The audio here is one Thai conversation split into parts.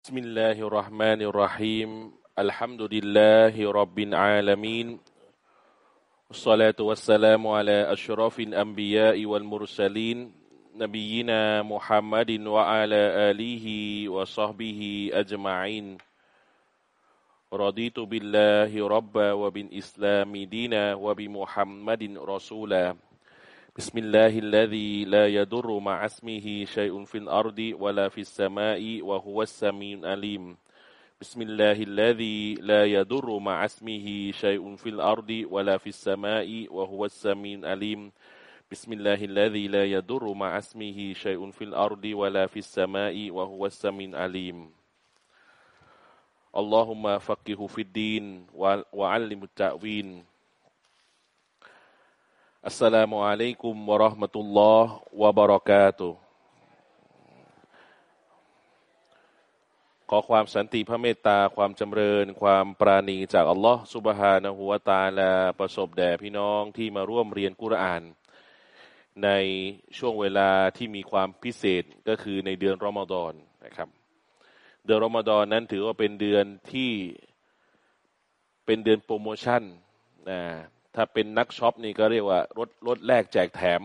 بسم الله الرحمن الرحيم. الحمد لله رب العالمين. والصلاة والسلام على أشرف الأنبياء والمرسلين نبينا محمد وعلى آله وصحبه أجمعين. رضيت بالله ربا وبالإسلام دينا وبمحمد رسولا. بسم الله الذي لا يضر مع اسمه شيء في الأرض ولا في السماء وهو السميع العليم. بسم الله الذي لا يضر مع اسمه شيء في الأرض ولا في السماء وهو السميع العليم. بسم الله الذي لا يضر مع اسمه شيء في الأرض ولا في السماء وهو السميع العليم. اللهم فقه في الدين وعلم التأويل. อัสสลามุอะลัยกุมวะราะห์มะตุลลอฮ์วะบะเราะกาตุขอความสันติพระเมตตาความจำเริญ ความปราณีจากอัลลอฮ์สุบฮานะฮูวตาลาประสบแด่พี่น้องที่มาร่วมเรียนกุรอาน ในช่วงเวลาที่มีความพิเศษก็คือในเดือนรอมฎอนนะครับ เดือนรอมฎอนนั้นถือว่าเป็นเดือนที่เป็นเดือนโปรโมชั่นนะ ถ้าเป็นนักช็อปนี่ก็เรียกว่าลดลดแลกแจกแถม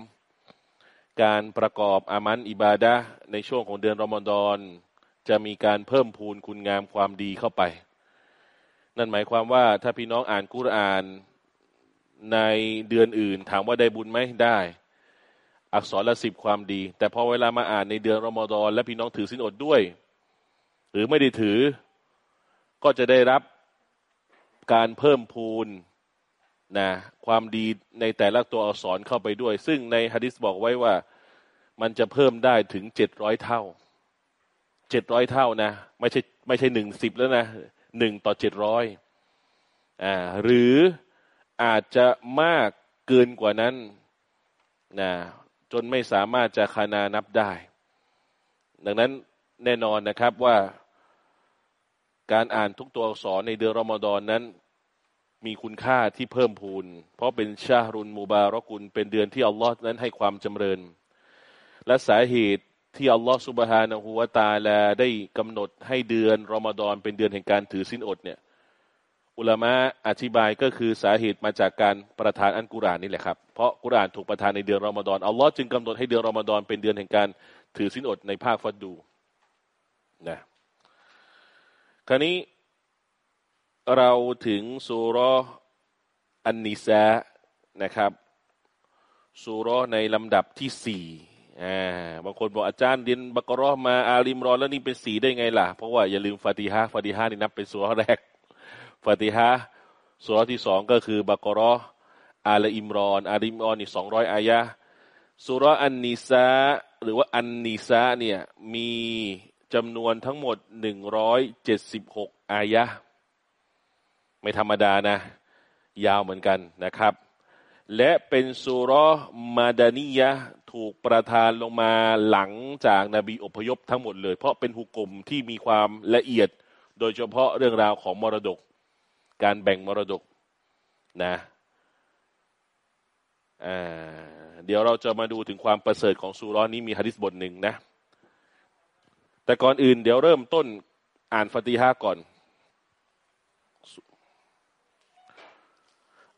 การประกอบอามันอิบาดะในช่วงของเดือนรอมฎอนจะมีการเพิ่มพูนคุณงามความดีเข้าไป นั่นหมายความว่าถ้าพี่น้องอ่านกุรอานในเดือนอื่น ถามว่าได้บุญไหมได้ อักษรละสิบความดี แต่พอเวลามาอ่านในเดือนรอมฎอนและพี่น้องถือสินอดด้วย หรือไม่ได้ถือก็จะได้รับการเพิ่มพูน นะความดีในแต่ละตัวอักษรเข้าไปด้วย ซึ่งในฮะดิษบอกไว้ว่ามันจะเพิ่มได้ถึงเจ็ดร้อยเท่าเจ็ดร้อยเท่านะ ไม่ใช่ไม่ใช่หนึ่งสิบแล้วนะหนึ่งต่อเจ็ดร้อยอ่าหรืออาจจะมากเกินกว่านั้นนะจนไม่สามารถจะคานานับได้ ดังนั้นแน่นอนนะครับว่าการอ่านทุกตัวอักษรในเดือนรอมฎอนนั้น มีคุณค่าที่เพิ่มพูน เพราะเป็นชารุนมูบารอกุลเป็นเดือนที่อัลลอฮ์นั้นให้ความจำเริญ และสาเหตุที่อัลลอฮ์สุบฮานะฮูวาตาลาได้กำหนดให้เดือนรอมฎอนเป็นเดือนแห่งการถือสินอดเนี่ย อุลามะอธิบายก็คือสาเหตุมาจากการประทานอันกุรานนี่แหละครับ เพราะกุรานถูกประทานในเดือนรอมฎอนอัลลอฮ์จึงกำหนดให้เดือนรอมฎอนเป็นเดือนแห่งการถือสินอดในภาคฟัดดูนะคราวนี้ เราถึงสุรอันนิซานะครับสุรในลำดับที่สี่บางคนบอกอาจารย์เรียนบักรอมาอาลิมรอนแล้วนี่เป็นสีได้ไงล่ะ เพราะว่าอย่าลืมฟาติฮะฟาติฮะนี่นับเป็นสุรแรกฟาติฮะสุรที่สองก็คือบักรออาลอิมรอน อาลิมรอนนี่สองร้อยอายะสุรอันนิซาหรือว่าอันนิซาเนี่ยมีจำนวนทั้งหมดหนึ่งร้อยเจ็ดสิบหกอายะ ไม่ธรรมดานะ ยาวเหมือนกันนะครับ และเป็นสุรมาดานียะถูกประทานลงมาหลังจากนาบีอพยพทั้งหมดเลย เพราะเป็นหุกกลมที่มีความละเอียด โดยเฉพาะเรื่องราวของมรดก การแบ่งมรดกนะเดี๋ยวเราจะมาดูถึงความประเสริฐของสุร้อนี้มีฮะดิษบทหนึ่งนะ แต่ก่อนอื่นเดี๋ยวเริ่มต้นอ่านฟาติฮะก่อน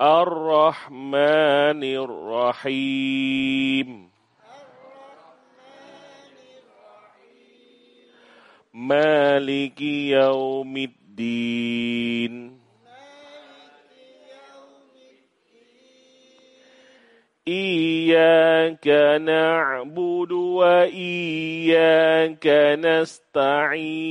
الرحمن الرحيم مالك يوم الدين إياك نعبد وإياك نستعين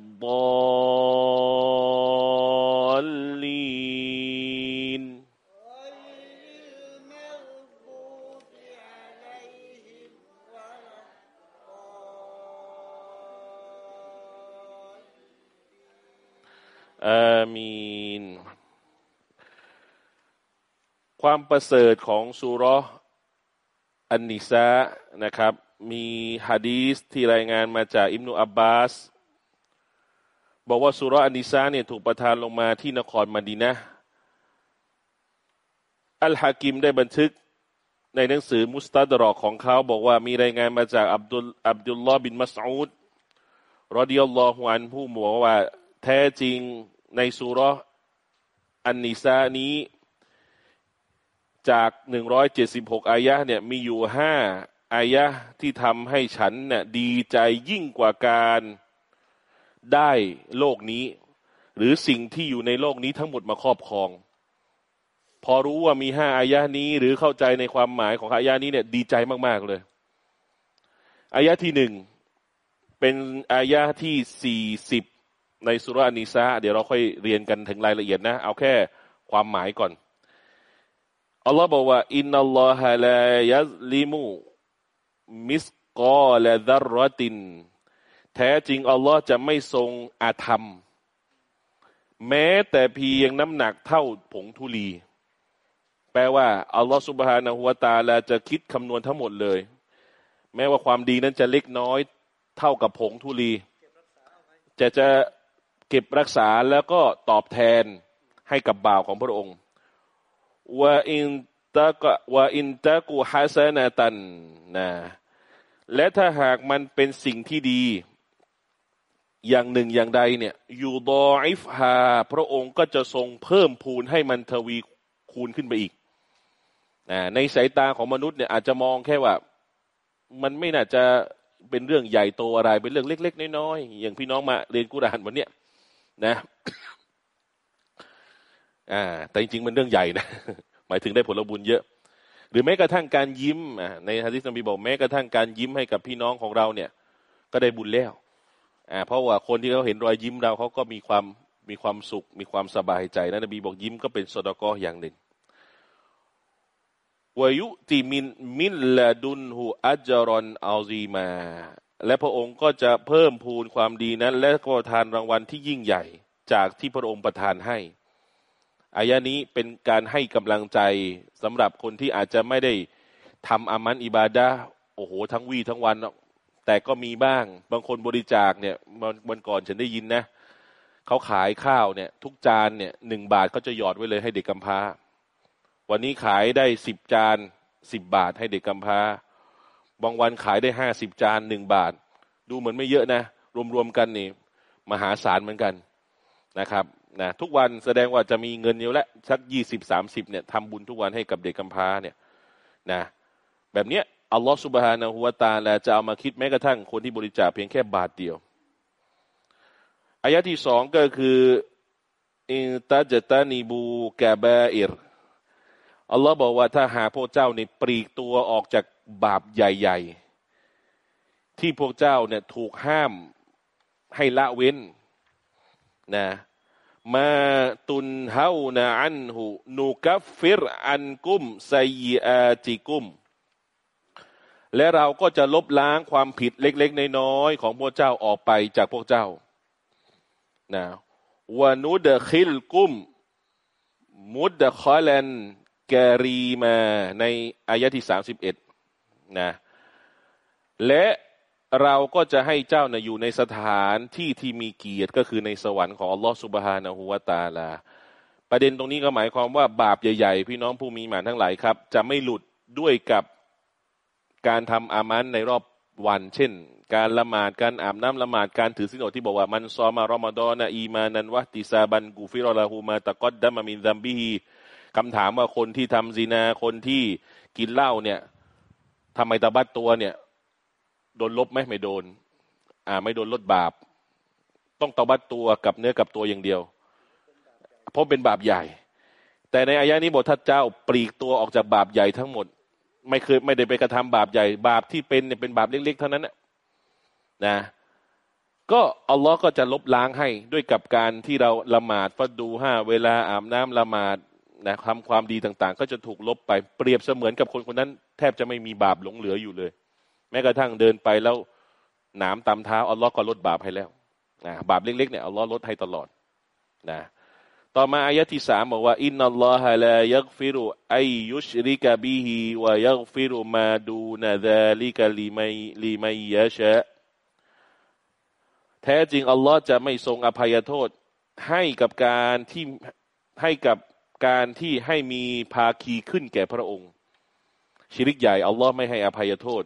آمين ความประเสริฐของสุรอันนิซานะครับ มีฮะดีสที่รายงานมาจากอิมนุอับบาส บอกว่าสุรอันนิซาเนี่ยถูกประทานลงมาที่นครมดีนะอัลฮากิมได้บันทึกในหนังสือมุสตาดรอกของเขาบอกว่ามีรายงานมาจากอับดุลอับดุลลอบินมัสอูดรอดิยัลลอฮุอันผู้บอกว่า แท้จริงในสุรอันนิซานี้จากหนึ่งร้อยเจ็ดสิบหกอายะเนี่ยมีอยู่ห้าอายะที่ทำให้ฉันเนี่ยดีใจยิ่งกว่าการ ได้โลกนี้ หรือสิ่งที่อยู่ในโลกนี้ทั้งหมดมาครอบครอง พอรู้ว่ามีห้าอายะนี้ หรือเข้าใจในความหมายของอายะนี้เนี่ย ดีใจมาก ๆ เลย อายะที่หนึ่งเป็นอายะที่สี่สิบในสุรานิซาเดี๋ยวเราค่อยเรียนกันถึงรายละเอียดนะ เอาแค่ความหมายก่อนอัลลอฮ์บอกว่าอินนัลลอฮะลายัซลิมูมิสกอละดารรติน แท้จริงอัลลอฮ์จะไม่ทรงอาธรรม แม้แต่เพียงน้ำหนักเท่าผงทุลี แปลว่าอัลลอฮ์สุบฮานะฮุวาตาลาจะคิดคำนวณทั้งหมดเลย แม้ว่าความดีนั้นจะเล็กน้อยเท่ากับผงทุลี จะจะเก็บรักษาแล้วก็ตอบแทนให้กับบ่าวของพระองค์ว่าอินตะกว่าอินตะกูฮัสนาตันนะและถ้าหากมันเป็นสิ่งที่ดี อย่างหนึ่งอย่างใดเนี่ยยูดออิฟฮาพระองค์ก็จะทรงเพิ่มพูนให้มันทวีคูณขึ้นไปอีกในสายตาของมนุษย์เนี่ยอาจจะมองแค่ว่า มันไม่น่าจะเป็นเรื่องใหญ่โตอะไร เป็นเรื่องเล็ก ๆ น้อยๆอย่างพี่น้องมาเรียนกุรานวันเนี้ยนะอ่าแต่จริงๆมันเรื่องใหญ่นะหมายถึงได้ผลบุญเยอะ หรือแม้กระทั่งการยิ้มในฮะดิษนบีบอกแม้กระทั่งการยิ้มให้กับพี่น้องของเราเนี่ย ก็ได้บุญแล้ว อ่าเพราะว่าคนที่เขาเห็นรอยยิ้มเราเขาก็มีความมีความสุข มีความสบายใจนะนบีบอกยิ้มก็เป็นสดกออย่างหนึ่งวายุติมินมินละดุนหูอัจรอนอัลซีมา และพระองค์ก็จะเพิ่มพูนความดีนั้น และก็ทานรางวัลที่ยิ่งใหญ่จากที่พระองค์ประทานให้อายะนี้เป็นการให้กำลังใจสำหรับคนที่อาจจะไม่ได้ทำอามันอิบาดาโอ้โห ทั้งวีทั้งวัน แต่ก็มีบ้าง บางคนบริจาคเนี่ยวันก่อนฉันได้ยินนะเขาขายข้าวเนี่ย ทุกจานเนี่ยหนึ่งบาทเขาจะหยอดไว้เลยให้เด็กกำพร้า วันนี้ขายได้สิบจานสิบบาทให้เด็กกำพร้า บางวันขายได้ห้าสิบจานหนึ่งบาท ดูเหมือนไม่เยอะนะ รวมๆกันนี่ มหาศาลเหมือนกันนะครับนะทุกวันแสดงว่าจะมีเงินอยู่แล้วสักยี่สิบสามสิบเนี่ยทำบุญทุกวันให้กับเด็กกำพร้าเนี่ยนะแบบเนี้ย อัลลอฮฺสุบฮานะฮุวาตาแลจะเอามาคิดแม้กระทั่งคนที่บริจาคเพียงแค่บาทเดียวอายะที่สองก็คืออินตาจตานีบูกาบาอิรอัลลอฮ์บอกว่าถ้าหาพวกเจ้าเนี่ยปลีกตัวออกจากบาปใหญ่ๆ ที่พวกเจ้าเนี่ยถูกห้ามให้ละเว้นนะมาตุนเฮานาอันหูนูกัฟฟิรอันกุมไซยอาจิกุม และเราก็จะลบล้างความผิดเล็กๆน้อยๆของพวกเจ้าออกไปจากพวกเจ้านะวานุดคิลกุม มุดเดะคอแลันกรีมาในอายะที่สามสิบเอ็ดนะและเราก็จะให้เจ้านะอยู่ในสถานที่ที่มีเกียรติก็คือในสวรรค์ของอัลลอฮฺสุบฮานะฮูวาตาลา ประเด็นตรงนี้ก็หมายความว่าบาปใหญ่ ๆ พี่น้องผู้มีอีมานทั้งหลายครับ จะไม่หลุดด้วยกับ การทำอามัลในรอบวัน เช่น การละหมาดการอาบน้ำละหมาดการถือศีลอดที่บอกว่าمن صام رمضان إيمانا واحتسابا غفر له ما تقدم من ذنبهคำถามว่าคนที่ทำซินาคนที่กินเหล้าเนี่ยทำไมเตาบัตตัวเนี่ย โดนลบไหมไม่โดน อ่า ไม่โดนลบบาป ต้องตะบัดตัวกับเนื้อกับตัวอย่างเดียว เพราะเป็นบาปใหญ่ แต่ในอายะนี้บอกท่าเจ้าปลีกตัวออกจากบาปใหญ่ทั้งหมด ไม่เคยไม่ได้ไปกระทำบาปใหญ่บาปที่เป็นเนี่ยเป็นบาปเล็ก ๆ เท่านั้นนะ ก็อัลลอฮ์ก็จะลบล้างให้ด้วยกับการที่เราละหมาดฟัดดูห้าเวลาอาบน้ำละหมาดนะทำความดีต่างๆ ก็จะถูกลบไปเปรียบเสมือนกับคนคนนั้น แทบจะไม่มีบาปหลงเหลืออยู่เลย แม้กระทั่งเดินไปแล้วหนามตามเท้าอัลลอฮ์ก็ลดบาปให้แล้วนะบาปเล็กๆเนี่ยอัลลอฮ์ลดให้ตลอดนะ ต่อมาอายะที่สามบอกว่าอินนัลลอฮะลายักฟิรุไอยุชริกะบิฮิวายักฟิรุมาดูนาดาลิกะลิมัยลิมัยยะชะแท้จริงอัลลอฮ์จะไม่ทรงอภัยโทษ ให้กับการที่ให้กับการที่ให้มีภาคีขึ้นแก่พระองค์ ชิริกใหญ่อัลลอฮ์ไม่ให้อภัยโทษ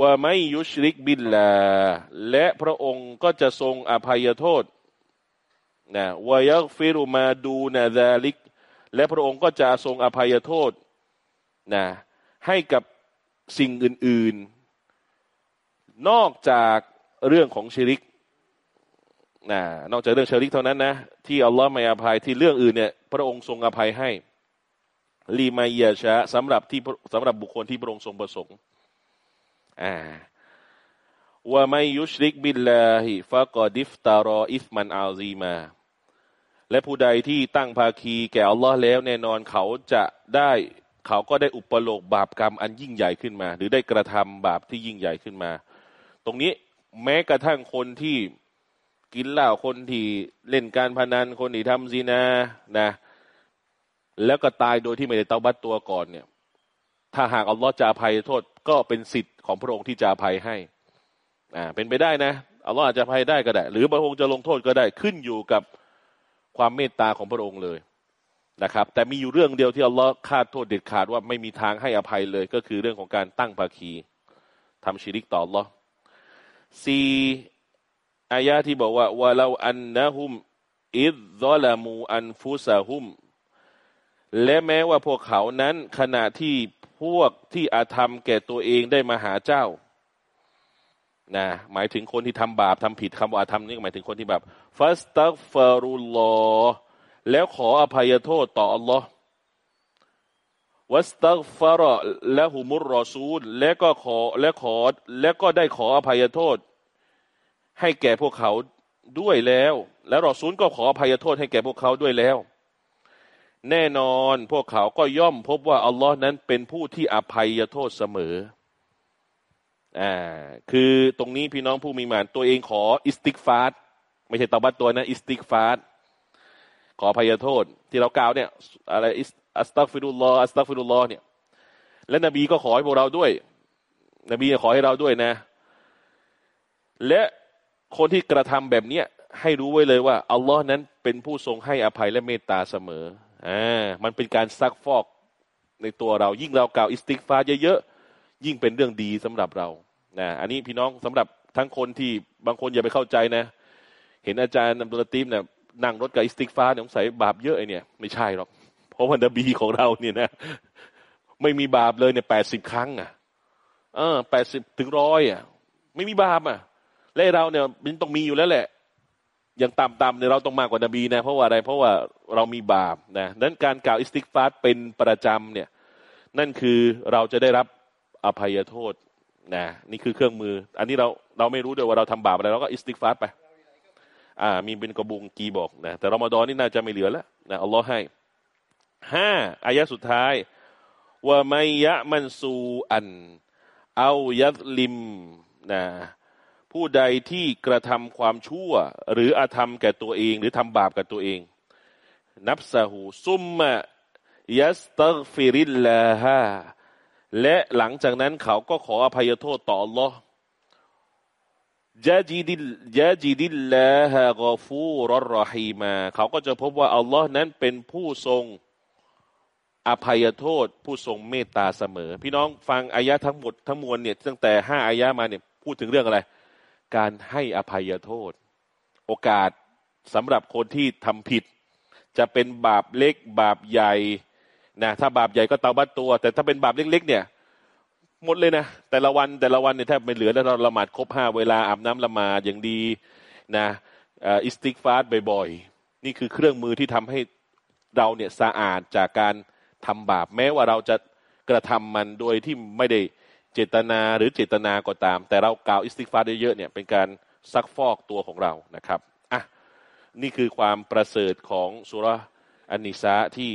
ว่าไม่ยุชริกบินลาและพระองค์ก็จะทรงอภัยโทษ นะวายักฟิรุมาดูนาซาลิก และพระองค์ก็จะทรงอภัยโทษนะให้กับสิ่งอื่น ๆ นอกจากเรื่องของชิริกนะนอกจากเรื่องชิริกเท่านั้นนะ ที่อัลลอฮ์ไม่อภัยที่เรื่องอื่นเนี่ย พระองค์ทรงอภัยให้لمن يشاءสำหรับที่สำหรับบุคคลที่พระองค์ทรงประสงค์อ่าومن يشرك بالله فقد افترى إثما عظيما และผู้ใดที่ตั้งภาคีแก่อัลลอฮ์แล้วแน่นอนเขาจะได้เขาก็ได้อุปโลกบาปกรรมอันยิ่งใหญ่ขึ้นมา หรือได้กระทำบาปที่ยิ่งใหญ่ขึ้นมา ตรงนี้แม้กระทั่งคนที่กินเหล้าคนที่เล่นการพนันคนที่ทำซีนานะ แล้วก็ตายโดยที่ไม่ได้เตาบัตตัวก่อนเนี่ย ถ้าหากอัลลอฮ์จะอภัยโทษก็เป็นสิทธิ์ของพระองค์ที่จะอภัยให้อ่าเป็นไปได้นะอัลลอฮ์อาจจะอภัยได้ก็ได้ หรือพระองค์จะลงโทษก็ได้ขึ้นอยู่กับ ความเมตตาของพระองค์เลยนะครับ แต่มีอยู่เรื่องเดียวที่อัลลอฮ์คาดโทษเด็ดขาดว่าไม่มีทางให้อภัยเลย ก็คือเรื่องของการตั้งภาคีทำชิริกต่ออัลลอฮ์ซีอายะที่บอกว่าวะลาอันนะฮุมอิดซอลามูอันฟุซาฮุมและแม้ว่าพวกเขานั้นขณะที่พวกที่อาธรรมแก่ตัวเองได้มาหาเจ้า นะหมายถึงคนที่ทำบาปทำผิดคำว่าอาธรรมนี่หมายถึงคนที่แบบฟัสตักฟารุลลอแล้วขออภัยโทษต่ออัลลอฮ์วัสตักฟาระและหุมุรรอซูล และก็ขอและขอและก็ได้ขออภัยโทษ ให้แก่พวกเขาด้วยแล้ว แล้วรอซูลก็ขออภัยโทษให้แก่พวกเขาด้วยแล้ว แน่นอนพวกเขาก็ย่อมพบว่าอัลลอฮ์นั้นเป็นผู้ที่อภัยโทษเสมอ อ่าคือตรงนี้พี่น้องผู้มีหมานตัวเองขออิสติกฟาดไม่ใช่ตบัตตัวนะอิสติกฟาดขออภัยโทษ ที่เรากล่าวเนี่ยอะไรأستغفر الله أستغفر اللهเนี่ย และนบีก็ขอให้พวกเราด้วย นบีขอให้เราด้วยนะ และคนที่กระทำแบบเนี้ยให้รู้ไว้เลยว่าอัลลอฮ์นั้นเป็นผู้ทรงให้อภัยและเมตตาเสมออ่ามันเป็นการซักฟอกในตัวเรายิ่งเรากล่าวอิสติกฟาร์เยอะๆยิ่งเป็นเรื่องดีสำหรับเรา นะอันนี้พี่น้องสำหรับทั้งคนที่บางคนอย่าไปเข้าใจนะ เห็นอาจารย์นับดุลตีมเนี่ยนั่งรถกับอิสติกฟาร์เนี่ยสงสัยบาปเยอะไอเนี่ยไม่ใช่หรอก เพราะท่านนบีของเราเนี่ยนะ ไม่มีบาปเลยเนี่ยแปดสิบครั้งอะ เออแปดสิบถึงร้อยอะ ไม่มีบาปอะ และเราเนี่ยมันต้องมีอยู่แล้วแหละอย่างต่ำๆเนี่ยเราต้องมากกว่านบีนะ เพราะว่าอะไรเพราะว่าเรามีบาปนะนั้นการกล่าวอิสติกฟาร์เป็นประจำเนี่ย นั่นคือเราจะได้รับอภัยโทษ นะนี่คือเครื่องมือ อันนี้เราเราไม่รู้ด้วยว่าเราทำบาปอะไรเราก็อิสติกฟาร์ไปอ่ามีเป็นกระบุงกีบอกนะแต่รอมฎอนนี่น่าจะไม่เหลือแล้วนะอัลลอฮ์ให้ห้าอายะสุดท้ายว่าไมยะมันซูอัน เอายัดลิมนะผู้ใดที่กระทำความชั่ว หรืออาธรรมแก่ตัวเอง หรือทำบาปกับตัวเอง นับสหูثم يستغفر الله และหลังจากนั้นเขาก็ขออภัยโทษต่อ อัลลอฮ์ يجد يجد الله غفورا رحيما เขาก็จะพบว่า อัลลอฮ์นั้นเป็นผู้ทรงอภัยโทษ ผู้ทรงเมตตาเสมอ พี่น้องฟังอายะทั้งหมดทั้งมวลเนี่ยตั้งแต่ห้าอายะมาเนี่ยพูดถึงเรื่องอะไร การให้อภัยโทษ โอกาสสำหรับคนที่ทำผิด จะเป็นบาปเล็กบาปใหญ่ นะถ้าบาปใหญ่ก็เตาบัตตัว แต่ถ้าเป็นบาปเล็ก ๆ เนี่ย หมดเลยนะแต่ละวันแต่ละวันเนี่ยแทบไม่เหลือแล้วเราละหมาดครบห้าเวลาอาบน้ำละหมาดอย่างดีนะอิสติฆฟารบ่อยๆ นี่คือเครื่องมือที่ทำให้เราเนี่ยสะอาดจากการทำบาป แม้ว่าเราจะกระทำมันโดยที่ไม่ได้เจตนาหรือเจตนาก็ตาม แต่เรากล่าวอิสติฆฟารเยอะๆเนี่ยเป็นการซักฟอกตัวของเรานะครับอะนี่คือความประเสริฐของสุรอันนิสาที่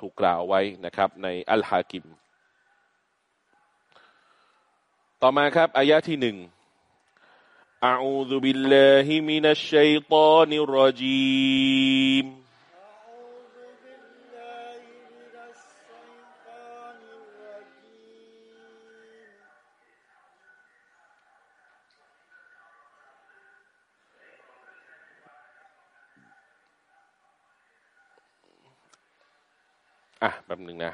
ถูกกล่าวไว้นะครับในอัลฮากิม ต่อมาครับอายะที่หนึ่ง أعوذ بالله من الشيطان الرجيم อ่ะแป๊บหนึ่งนะ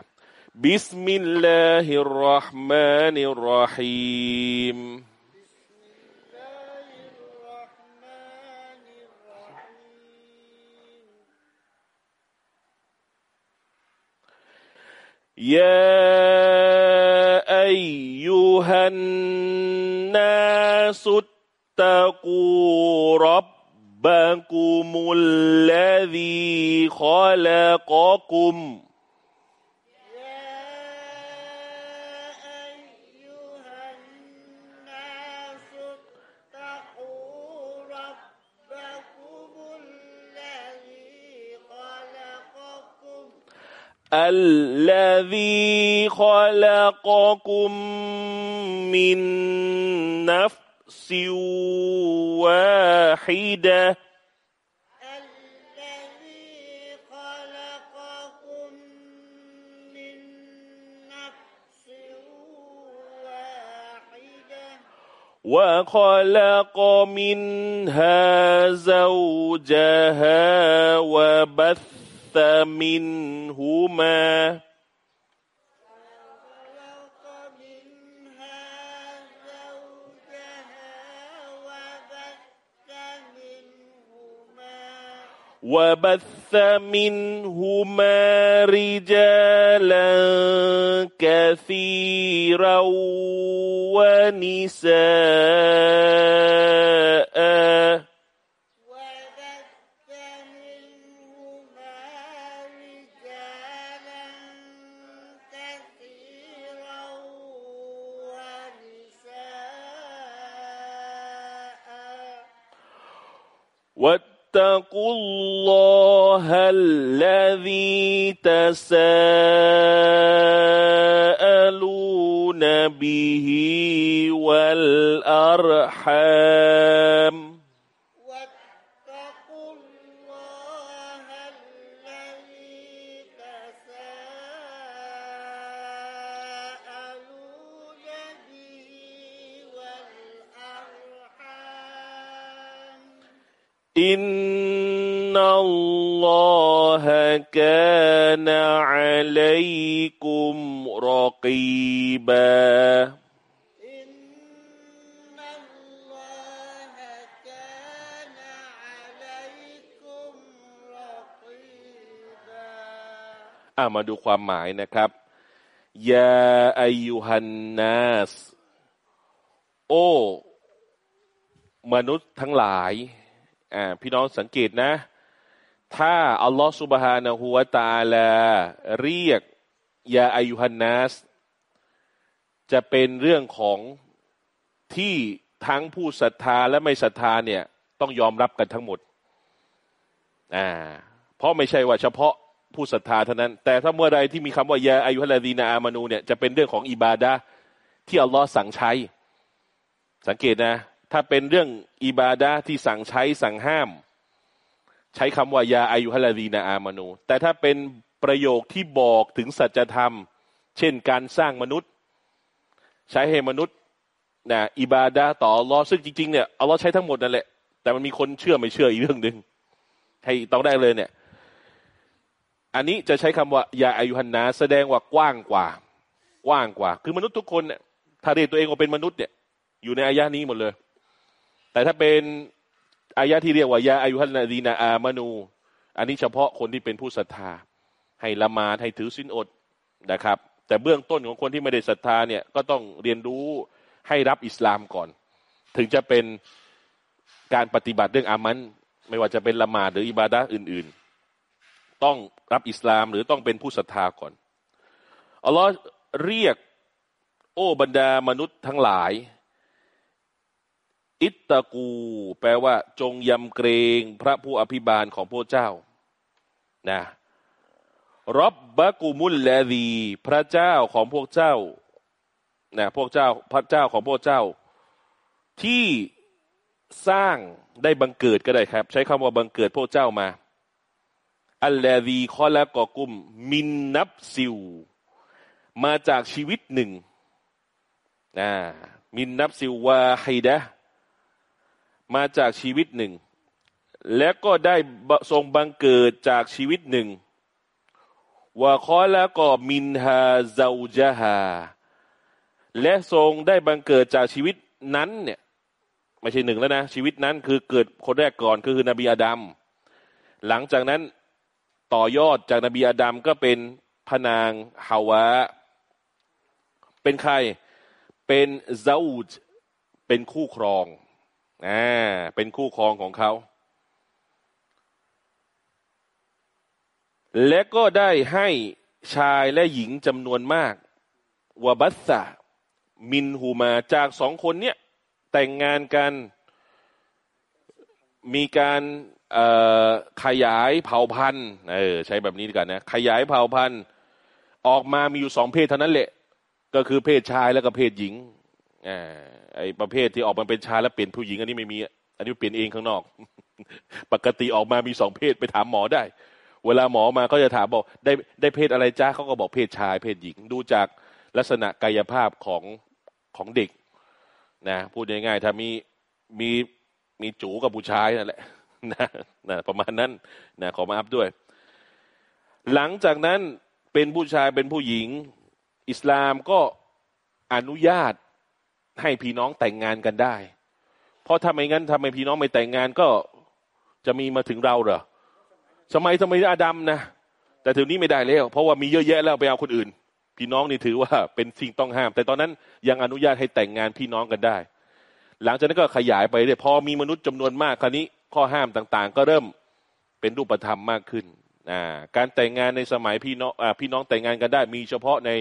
بسم الله الرحمن الرحيم يا أيها الناس اتقوا ربكم الذي خلقكم الذي خلقكم من نفس واحدة. الذي خلقكم من نفس واحدة وخلق منها زوجها وبث منهما. وبث منهما رجالا كثيرا ونساء. واتقوا الله الذي تساءلون به والأرحام إن الله كان عليكم رقيبا إن الله كان عليكم رقيبا อ่ามาดูความหมายนะครับยาอายุฮันนัสโอ้ มนุษย์ทั้งหลาย อ่าพี่น้องสังเกตนะ ถ้าอัลลอฮฺสุบฮานะฮูวาตาลาเรียกยาอายุฮันนัสจะเป็นเรื่องของที่ทั้งผู้ศรัทธาและไม่ศรัทธาเนี่ยต้องยอมรับกันทั้งหมดอ่าเพราะไม่ใช่ว่าเฉพาะผู้ศรัทธาเท่านั้น แต่ถ้าเมื่อใดที่มีคำว่ายาอายุฮัลดีนาอามานูเนี่ยจะเป็นเรื่องของอิบาดะที่อัลลอฮ์สั่งใช้ สังเกตนะ ถ้าเป็นเรื่องอิบาดะที่สั่งใช้สั่งห้าม ใช้คำว่ายาอายุฮัลดีนาอามานู แต่ถ้าเป็นประโยคที่บอกถึงสัจธรรม เช่นการสร้างมนุษย์ ใช้ให้มนุษย์นะอิบาดะต่ออัลลอซึ่งจริงๆเนี่ยเอัลลอใช้ทั้งหมดนั่นแหละ แต่มันมีคนเชื่อไม่เชื่ออีกเรื่องหนึ่งให้ต้องได้เลยเนี่ย อันนี้จะใช้คำว่ายาอายุหันนาแสดงว่ากว้างกว่า กว้างกว่า คือมนุษย์ทุกคนเนี่ยถ้าเรียกตัวเองว่าเป็นมนุษย์เนี่ย อยู่ในอายะนี้หมดเลย แต่ถ้าเป็นอายะที่เรียกว่ายาอายุหันนาดีนาอามานู อันนี้เฉพาะคนที่เป็นผู้ศรัทธา ให้ละมาให้ถือสินอดนะครับ แต่เบื้องต้นของคนที่ไม่ได้ศรัทธาเนี่ยก็ต้องเรียนรู้ให้รับอิสลามก่อน ถึงจะเป็นการปฏิบัติเรื่องอามัน ไม่ว่าจะเป็นละหมาดหรืออิบาดะอื่น ๆ ต้องรับอิสลามหรือต้องเป็นผู้ศรัทธาก่อนอัลลอฮ์เรียก โอ้บรรดามนุษย์ทั้งหลาย อิตตะกู แปลว่า จงยำเกรงพระผู้อภิบาลของพระเจ้านะรับบะกุมุลแลดีพระเจ้าของพวกเจ้านะพวกเจ้าพระเจ้าของพวกเจ้า ที่สร้างได้บังเกิดก็ได้ครับ ใช้คำว่าบังเกิดพวกเจ้ามา อัลลอฮีคอละกอกุม มินนับซิว มาจากชีวิตหนึ่งนะมินนับซิววาไฮดะ มาจากชีวิตหนึ่ง และก็ได้ทรงบังเกิดจากชีวิตหนึ่งว่าคอละก็มินฮาซาจฮาและทรงได้บังเกิดจากชีวิตนั้นเนี่ยไม่ใช่หนึ่งแล้วนะ ชีวิตนั้นคือเกิดคนแรกก่อนก็คือนบีอาดัมหลังจากนั้นต่อยอดจากนบีอาดัมก็เป็นพนางฮาวะ เป็นใครเป็นซาอูดเป็นคู่ครอง อ่าเป็นคู่ครองของเขา และก็ได้ให้ชายและหญิงจำนวนมากวบัสซามินหูมาจากสองคนเนี้ยแต่งงานกันมีการขยายเผ่าพันธุ์เออใช้แบบนี้ดีกันนะ ขยายเผ่าพันธุ์ออกมามีอยู่สองเพศเท่านั้นแหละ ก็คือเพศชายแล้วก็เพศหญิงอ ไอประเภทที่ออกมาเป็นชายแล้วเปลี่ยนผู้หญิง อันนี้ไม่มี อันนี้เปลี่ยนเองข้างนอก ปกติออกมามีสองเพศไปถามหมอได้ เวลาหมอมาก็จะถามบอกได้ได้เพศอะไรจ้าเขาก็บอกเพศชาย เพศหญิงดูจากลักษณะกายภาพของของเด็กนะพูดง่ายๆถ้ามีมีมีจูกับผู้ชายนั่นแหละนะนะประมาณนั้นนะขอมาอัพด้วย หลังจากนั้นเป็นผู้ชายเป็นผู้หญิง อิสลามก็อนุญาต ให้พี่น้องแต่งงานกันได้ เพราะถ้าไม่งั้นทำไมพี่น้องไม่แต่งงานก็จะมีมาถึงเราเหรอสมัยสมัยอาดัมนะแต่ถึงนี้ไม่ได้แล้ว เพราะว่ามีเยอะแยะแล้วไปเอาคนอื่น พี่น้องนี่ถือว่าเป็นสิ่งต้องห้าม แต่ตอนนั้นยังอนุญาตให้แต่งงานพี่น้องกันได้ หลังจากนั้นก็ขยายไปเรื่อยพอมีมนุษย์จำนวนมากคราวนี้ข้อห้ามต่างๆ ก็เริ่มเป็นรูปธรรมมากขึ้นการแต่งงานในสมัยพี่น้องพี่น้องแต่งงานกันได้ มีเฉพาะใน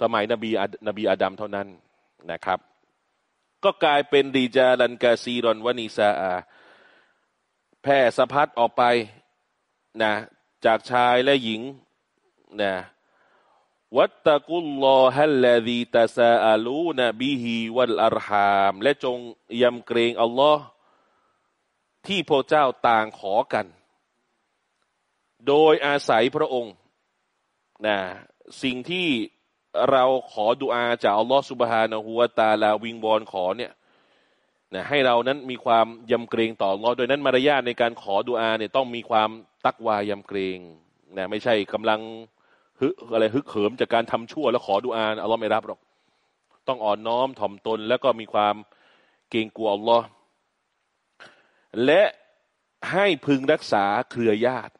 สมัยนบีนบีอาดัมเท่านั้นนะครับ ก็กลายเป็นดีจารันกาซีรอนวานิซาอา แพร่สะพัดออกไปนะจากชายและหญิงนะวัตตะกุลลอฮัลลดีตาซาอาลูนบิฮีวัลอารฮาม และจงยำเกรงอัลลอฮ์ที่พระเจ้าต่างขอกัน โดยอาศัยพระองค์นะสิ่งที่ เราขอดุอาจากอัลลอฮ์สุบฮานะฮูวาตาลาวิงบอลขอเนี่ยนะให้เรานั้นมีความยำเกรงต่ออัลลอฮ์โดยนั้นมารยาทในการขอดุอาเนี่ยต้องมีความตักวายำเกรงนะไม่ใช่กำลังฮึอะไรฮึกเหิมจากการทำชั่วแล้วขอดุอาอัลลอฮ์ไม่รับหรอก ต้องอ่อนน้อมถ่อมตน แล้วก็มีความเกรงกลัวอัลลอฮ์และให้พึงรักษาเครือญาติ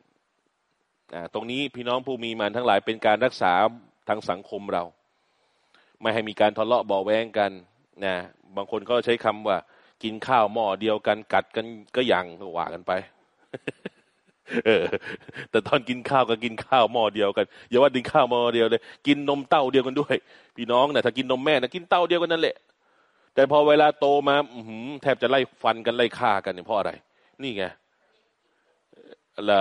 ตรงนี้พี่น้องผู้มีมันทั้งหลายเป็นการรักษา ทางสังคมเรา ไม่ให้มีการทะเลาะเบาแวงกันนะบางคนก็ใช้คำว่า กินข้าวหม้อเดียวกันกัดกันก็ยังก็ว่ากันไปแต่ตอนกินข้าวก็กินข้าวหม้อเดียวกันอย่าว่ากินข้าวหม้อเดียวเลย กินนมเต้าเดียวกันด้วย พี่น้องนะถ้ากินนมแม่นะกินเต้าเดียวกันนั่นแหละแต่พอเวลาโตมาอืแทบจะไล่ฟันกันไล่ฆ่ากันเนี่ยเพราะอะไร นี่ไง ละ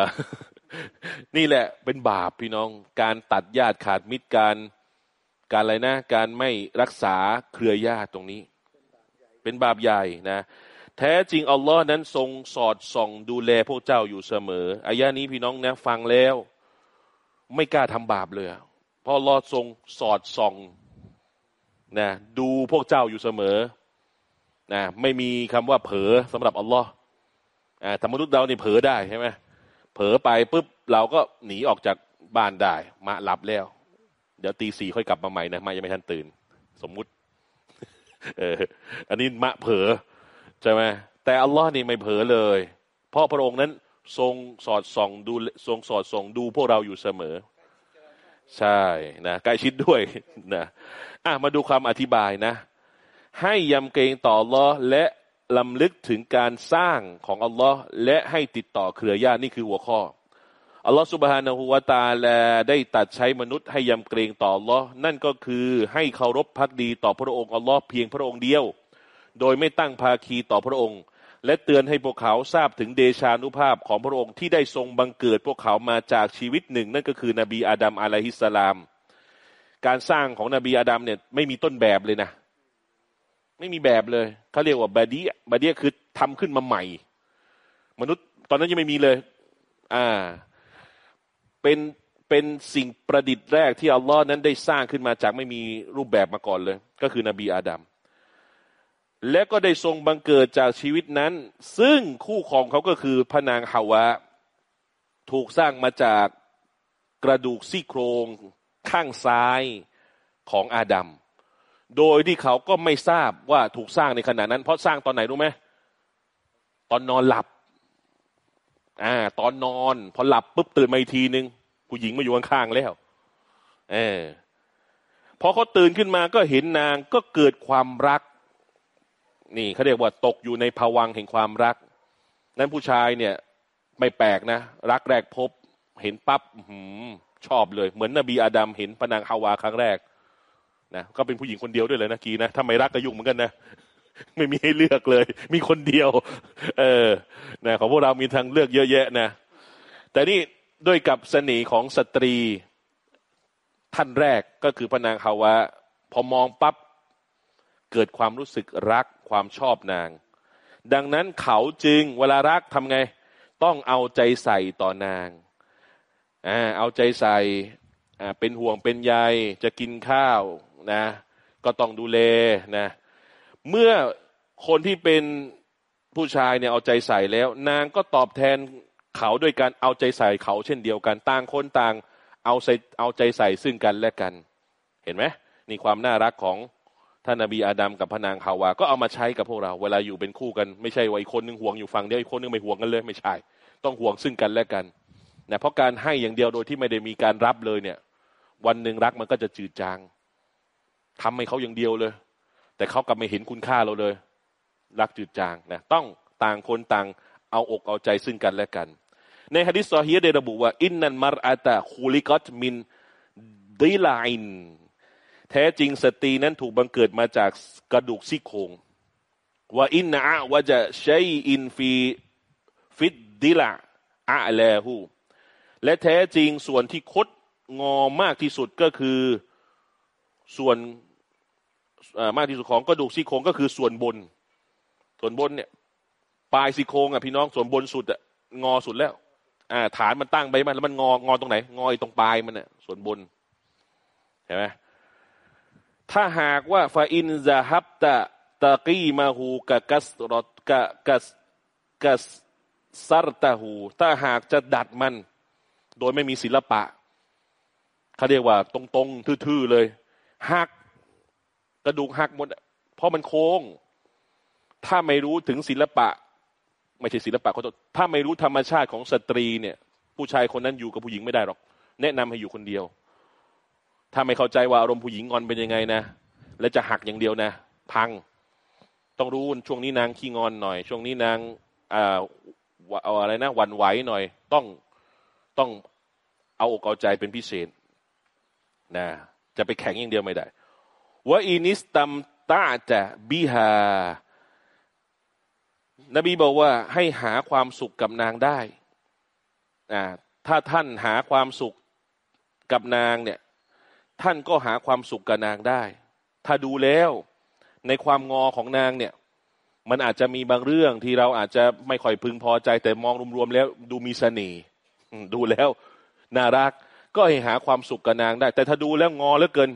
นี่แหละเป็นบาปพี่น้อง การตัดญาติขาดมิตรการการอะไรนะ การไม่รักษาเครือญาติตรงนี้ เป็นบาปใหญ่นะ แท้จริงอัลลอฮ์นั้นทรงสอดส่องดูแลพวกเจ้าอยู่เสมออายะนี้พี่น้องนะฟังแล้ว ไม่กล้าทำบาปเลยเพราะอัลลอฮ์ทรงสอดส่องนะดูพวกเจ้าอยู่เสมอนะไม่มีคำว่าเผลอสำหรับอัลลอฮ์อ่าธรรมนุษย์เราเนี่เผลอได้ใช่ไหม เผลอไปปุ๊บเราก็หนีออกจากบ้านได้มาหลับแล้ว เดี๋ยวตีสี่ค่อยกลับมาใหม่นะมายังไม่ทันตื่น สมมุติ เออ อันนี้มะเผลอใช่ไหมแต่อัลลอฮ์นี่ไม่เผลอเลย เพราะพระองค์นั้นทรงสอดส่องดูทรงสอดส่องดูพวกเราอยู่เสมอ ใช่นะใกล้ชิดด้วยนะอะมาดูความอธิบายนะ ให้ยำเกรงต่อลอและ ลำลึกถึงการสร้างของอัลลอฮ์และให้ติดต่อเครือญาตินี่คือหัวข้ออัลลอฮ์สุบฮานะฮูวาตาแลได้ตัดใช้มนุษย์ให้ยำเกรงต่ออัลลอฮ์นั่นก็คือให้เคารพพักดีต่อพระองค์อัลลอฮ์เพียงพระองค์เดียว โดยไม่ตั้งภาคีต่อพระองค์ และเตือนให้พวกเขาทราบถึงเดชานุภาพของพระองค์ที่ได้ทรงบังเกิดพวกเขามาจากชีวิตหนึ่ง นั่นก็คือนบีอาดัมอะลัยฮิสสลาม การสร้างของนบีอาดัมเนี่ยไม่มีต้นแบบเลยนะ ไม่มีแบบเลยเขาเรียกว่าบาดีบาดีคือทำขึ้นมาใหม่ มนุษย์ตอนนั้นยังไม่มีเลย อ่า เป็นเป็นสิ่งประดิษฐ์แรกที่อัลลอฮ์นั้นได้สร้างขึ้นมาจากไม่มีรูปแบบมาก่อนเลย ก็คือนบีอาดัมและก็ได้ทรงบังเกิดจากชีวิตนั้น ซึ่งคู่ครองเขาก็คือพระนางฮาวะ ถูกสร้างมาจากกระดูกซี่โครงข้างซ้ายของอาดัม โดยที่เขาก็ไม่ทราบว่าถูกสร้างในขณะนั้น เพราะสร้างตอนไหนรู้ไหมตอนนอนหลับ อ่า ตอนนอน พอหลับปุ๊บตื่นมาอีกทีนึงผู้หญิงมาอยู่ข้างๆแล้ว เออพอเขาตื่นขึ้นมาก็เห็นนางก็เกิดความรัก นี่เขาเรียกว่าตกอยู่ในภวังแห่งความรัก นั้นผู้ชายเนี่ย ไม่แปลกนะ รักแรกพบ เห็นปั๊บชอบเลย เหมือนนบีอาดัมเห็นพนางฮาวาครั้งแรก นะก็เป็นผู้หญิงคนเดียวด้วยเลยนะกีนะถ้าไม่รักก็ยุ่งเหมือนกันนะไม่มีให้เลือกเลย มีคนเดียว เออนะของพวกเรามีทางเลือกเยอะแยะนะ แต่นี่ด้วยกับเสน่ห์ของสตรีท่านแรกก็คือพระนางฮาวะพอมองปับ๊บเกิดความรู้สึกรักความชอบนาง ดังนั้นเขาจึงเวลารักทำไง ต้องเอาใจใส่ต่อนางอ่าเอาใจใส่อ่าเป็นห่วงเป็นใยจะกินข้าว นะ ก็ต้องดูแลนะ เมื่อคนที่เป็นผู้ชายเนี่ยเอาใจใส่แล้ว นางก็ตอบแทนเขาด้วยการเอาใจใส่เขาเช่นเดียวกัน ต่างคนต่างเอาใจเอาใจใส่ซึ่งกันและกัน เห็นไหมนี่ความน่ารักของท่านนบีอาดัมกับพนางฮาวา ก็เอามาใช้กับพวกเรา เวลาอยู่เป็นคู่กันไม่ใช่ว่าอีกคนนึงห่วงอยู่ฝั่งเดียวอีกคนนึงไม่ห่วงกันเลยไม่ใช่ ต้องห่วงซึ่งกันและกันนะเพราะการให้อย่างเดียวโดยที่ไม่ได้มีการรับเลยเนี่ย วันหนึ่งรักมันก็จะจืดจาง ทำให้เขาอย่างเดียวเลย แต่เขากลับไม่เห็นคุณค่าเราเลย รักจืดจางนะต้องต่างคนต่างเอาอกเอาใจซึ่งกันและกัน ในฮะดิษซอฮีได้ระบุว่า إن المرأة خلقت من ضلع แท้จริงสตรีนั้นถูกบังเกิดมาจากกระดูกซี่โครงوإن أعوج شيء في الضلع أعلاه และแท้จริงส่วนที่คดงอมากที่สุดก็คือส่วน มากที่สุดของกระดูกซี่โครงก็คือส่วนบน ส่วนบนเนี่ยปลายซี่โครงอะพี่น้องส่วนบนสุดอะงอสุดแล้วอ่าฐานมันตั้งไปมันแล้วมันงองอตรงไหน งอตรงปลายมันเนี่ยส่วนบนเห็นไหมถ้าหากว่าฟาอินซาฮับตะตะกีมาหูกะกัสรอตกะกัสกัสซารตะหูถ้าหากจะดัดมัน โดยไม่มีศิลปะเขาเรียกว่าตรงๆทื่อๆเลยหัก กระดูกหักหมด เพราะมันโค้ง ถ้าไม่รู้ถึงศิลปะ ไม่ใช่ศิลปะเขาถ้าไม่รู้ธรรมชาติของสตรีเนี่ย ผู้ชายคนนั้นอยู่กับผู้หญิงไม่ได้หรอก แนะนำให้อยู่คนเดียว ถ้าไม่เข้าใจว่าอารมณ์ผู้หญิงงอนเป็นยังไงนะ และจะหักอย่างเดียวนะ พัง ต้องรู้ช่วงนี้นางขี้งอนหน่อย ช่วงนี้นางอ่าเอาอะไรนะวันไหวหน่อย ต้องต้องเอาอกเอาใจเป็นพิเศษนะจะไปแข่งอย่างเดียวไม่ได้ ว่าอินิสตัมตาจะบิฮานบีบอกว่าให้หาความสุขกับนางได้อ่าถ้าท่านหาความสุขกับนางเนี่ย ท่านก็หาความสุขกับนางได้ ถ้าดูแล้วในความงอของนางเนี่ย มันอาจจะมีบางเรื่องที่เราอาจจะไม่ค่อยพึงพอใจ แต่มองรวมๆแล้ว ดูมีเสน่ห์ดูแล้วน่ารัก ก็ให้หาความสุขกับนางได้ แต่ถ้าดูแล้วงอเหลือเกิน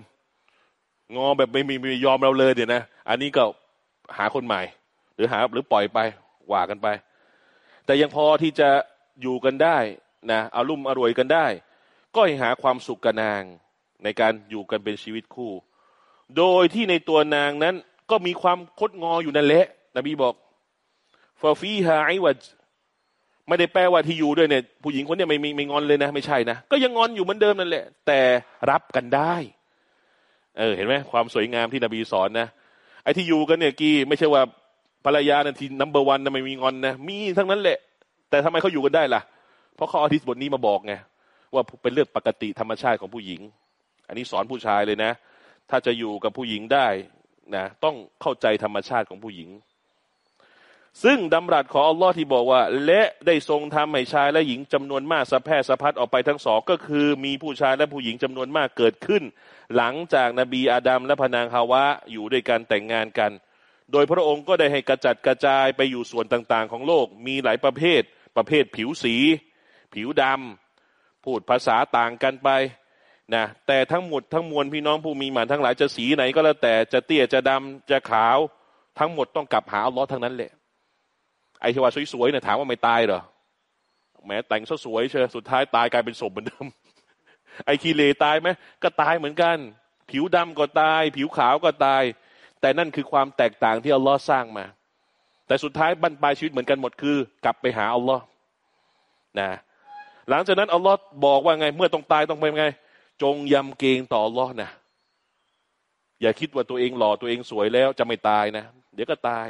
งอแบบไม่มีไม่ยอมเราเลยเดี๋ยวนะอันนี้ก็หาคนใหม่ หรือหาหรือปล่อยไปว่ากันไป แต่ยังพอที่จะอยู่กันได้นะอารุ่มอร่วยกันได้ ก็ให้หาความสุขกับนางในการอยู่กันเป็นชีวิตคู่ โดยที่ในตัวนางนั้นก็มีความคดงออยู่นั่นแหละนบีบอกฟาฟีฮาไอวัดไม่ได้แปลว่าที่อยู่ด้วยเนี่ยผู้หญิงคนนี้ไม่ไม่ไม่งอนเลยนะ ไม่ใช่นะ ก็ยังงอนอยู่เหมือนเดิมนั่นแหละ แต่รับกันได้ เออเห็นไหมความสวยงามที่นบีสอนนะไอ้ที่อยู่กันเนี่ยกี้ไม่ใช่ว่าภรรยานาทีนัมเบอร์วันนะไม่มีงอนนะมีทั้งนั้นแหละ แต่ทำไมเขาอยู่กันได้ล่ะ เพราะเขาอาทิตย์บทนี้มาบอกไงว่าเป็นเรื่องปกติธรรมชาติของผู้หญิง อันนี้สอนผู้ชายเลยนะ ถ้าจะอยู่กับผู้หญิงได้นะต้องเข้าใจธรรมชาติของผู้หญิง ซึ่งดำรัสของอัลลอฮ์ที่บอกว่า และได้ทรงทำให้ชายและหญิงจำนวนมากสะแพร่สะพัดออกไปทั้งสอง ก็คือมีผู้ชายและผู้หญิงจำนวนมากเกิดขึ้นหลังจากนบีอาดัมและพนางฮาวะอยู่ด้วยกันแต่งงานกัน โดยพระองค์ก็ได้ให้กระจัดกระจายไปอยู่ส่วนต่างๆ ของโลกมีหลายประเภท ประเภทผิวสี ผิวดำพูดภาษาต่างกันไปนะแต่ทั้งหมดทั้งมวลพี่น้องผู้มีหมันทั้งหลายจะสีไหนก็แล้วแต่จะเตี้ยจะดำจะขาวทั้งหมดต้องกลับหาอัลลอฮ์ทั้งนั้นแหละไอ้ที่ว่าสวยๆเนี่ยถามว่าไม่ตายเหรอแม้แต่งสวยเชียสุดท้ายตายกลายเป็นศพเหมือนเดิม ไอ้คีเลตายไหมก็ตายเหมือนกัน ผิวดำก็ตาย ผิวขาวก็ตาย แต่นั่นคือความแตกต่างที่อัลลอฮ์สร้างมา แต่สุดท้ายบรรปลายชีวิตเหมือนกันหมดคือ กลับไปหาอัลลอฮ์นะหลังจากนั้นอัลลอฮ์บอกว่าไง เมื่อต้องตายต้องไปไง จงยำเกรงต่อล้อนะอย่าคิดว่าตัวเองหล่อตัวเองสวยแล้วจะไม่ตายนะ เดี๋ยวก็ตาย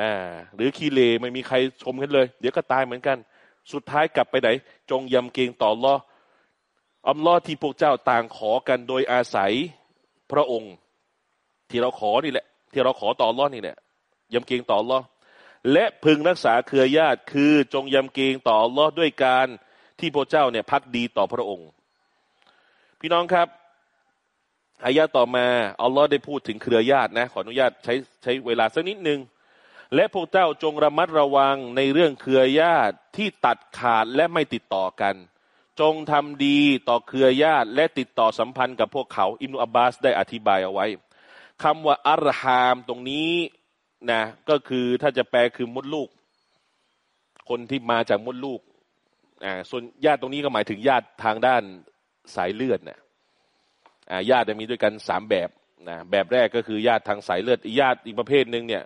นะหรือคีเลไม่มีใครชมกันเลย เดี๋ยวก็ตายเหมือนกัน สุดท้ายกลับไปไหน จงยำเกรงต่อล้อ อัลลอฮ์ที่พวกเจ้าต่างขอกันโดยอาศัยพระองค์ ที่เราขอนี่แหละ ที่เราขอต่อล้อนี่แหละยำเกรงต่อล้อและพึงรักษาเครือญาติ คือจงยำเกรงต่อล้อด้วยการที่พระเจ้าเนี่ยพักดีต่อพระองค์ พี่น้องครับอายะต่อมาอัลลอฮ์ได้พูดถึงเครือญาตินะ ขออนุญาตใช้ใช้เวลาสักนิดหนึ่งและพวกเจ้าจงระมัดระวังในเรื่องเครือญาติที่ตัดขาดและไม่ติดต่อกัน จงทำดีต่อเครือญาติ และติดต่อสัมพันธ์กับพวกเขา อิมนุอับบาสได้อธิบายเอาไว้คำว่าอัลฮามตรงนี้นะก็คือถ้าจะแปลคือมดลูก คนที่มาจากมดลูกอ่าส่วนญาติตรงนี้ก็หมายถึงญาติทางด้านสายเลือดเนี่ยญาติจะมีด้วยกันสามแบบนะแบบแรกก็คือญาติทางสายเลือดญาติอีกประเภทหนึ่งเนี่ย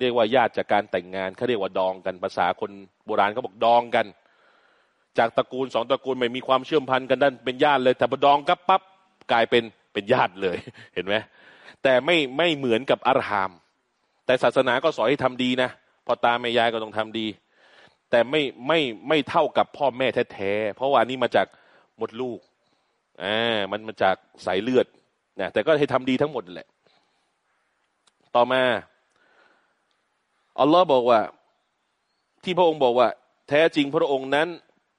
เรียกว่าญาติจากการแต่งงานเขาเรียกว่าดองกันภาษาคนโบราณเขาบอกดองกัน จากตระกูลสองตระกูลไม่มีความเชื่อมพันกันด้านเป็นญาติเลย แต่พอดองกับปั๊บกลายเป็นเป็นญาติเลยเห็นไหมแต่ไม่ไม่เหมือนกับอาราม แต่ศาสนาก็สอนให้ทำดีนะพอตาแม่ยายก็ต้องทำดี แต่ไม่ไม่ไม่เท่ากับพ่อแม่แท้ๆเพราะว่านี่มาจากหมดลูกอ่ามันมาจากสายเลือดนะแต่ก็ให้ทำดีทั้งหมดแหละ ต่อมาอัลลอฮ์บอกว่า ที่พระองค์บอกว่า แท้จริงพระองค์นั้น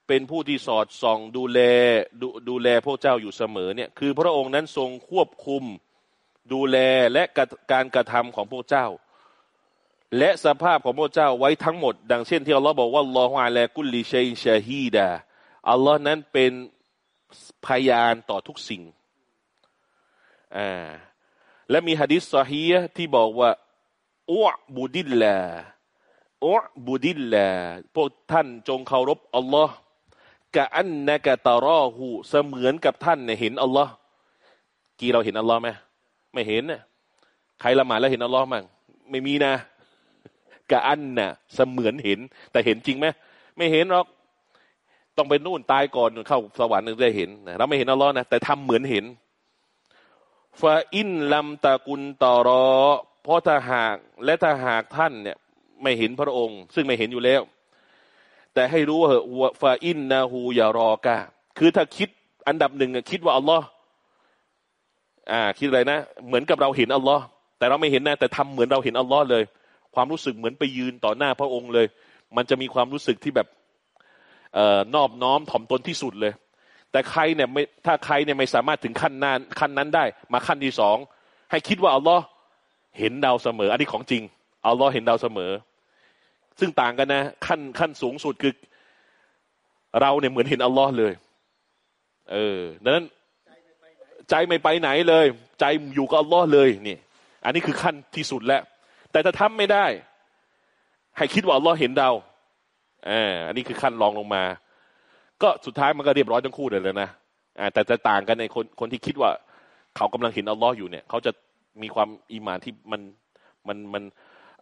เป็นผู้ที่สอดส่องดูแลดดูแลพวกเจ้าอยู่เสมอเนี่ยคือพระองค์นั้นทรงควบคุมดูแลและการกระทำของพวกเจ้า และสภาพของพวกเจ้าไว้ทั้งหมด ดังเช่นที่อัลลอฮ์บอกว่าลอฮวาแลกุลลิชัยชาฮีดาอัลลอฮ์นั้นเป็นพยานต่อทุกสิ่งอ่าและมีฮะดิษซอฮีที่บอกว่าอุบูดิลลาอุบูดิลลาพวกท่านจงเคารพอัลลอฮ์ กะอันนะกะตารอหูเสมือนกับท่านเนี่ยเห็นอัลลอฮ์กี่เราเห็นอัลลอฮ์ไหมไม่เห็นน่ะใครละหมาดแล้วเห็นอัลลอฮ์มั้งไม่มีนะกะอันน่ะเสมือนเห็น แต่เห็นจริงไหมไม่เห็นหรอกต้องไปนู่นตายก่อนเข้าสวรรค์ถึงจะเห็นเราไม่เห็นอัลลอฮ์นะแต่ทำเหมือนเห็นฟาอินลำตะกุลต่อรอเพราะถ้าหากและถ้าหากท่านเนี่ย ไม่เห็นพระองค์ ซึ่งไม่เห็นอยู่แล้ว แต่ให้รู้ว่าฟาอินนาหูอย่ารอกะคือถ้าคิดอันดับหนึ่งคิดว่าอัลลอฮ์อ่า คิดอะไรนะ เหมือนกับเราเห็นอัลลอฮ์แต่เราไม่เห็นนะแต่ทำเหมือนเราเห็นอัลลอฮ์เลย ความรู้สึกเหมือนไปยืนต่อหน้าพระองค์เลย มันจะมีความรู้สึกที่แบบนอบน้อมถ่อมตนที่สุดเลย แต่ใครเนี่ยไม่ถ้าใครเนี่ยไม่สามารถถึงขั้นนั้นขั้นนั้นได้ มาขั้นที่สองให้คิดว่าอัลลอฮ์เห็นดาวเสมอ อันนี้ของจริงอัลลอฮ์เห็นดาวเสมอ ซึ่งต่างกันนะ ขั้นขั้นสูงสุดคือเราเนี่ยเหมือนเห็นอัลลอฮ์เลย เออดังนั้นใจไม่ไปไหนเลย ใจอยู่กับอัลลอฮ์เลยนี่ อันนี้คือขั้นที่สุดแล้ว แต่ถ้าทำไม่ได้ ให้คิดว่าอัลลอฮ์เห็นดาอ่าอันนี้คือขั้นรองลงมา ก็สุดท้ายมันก็เรียบร้อยทั้งคู่เลยเลยนะอ่าแต่จะต่างกันในคนคนที่คิดว่า เขากำลังเห็นอัลลอฮ์อยู่เนี่ย เขาจะมีความอีมานที่มันมันมัน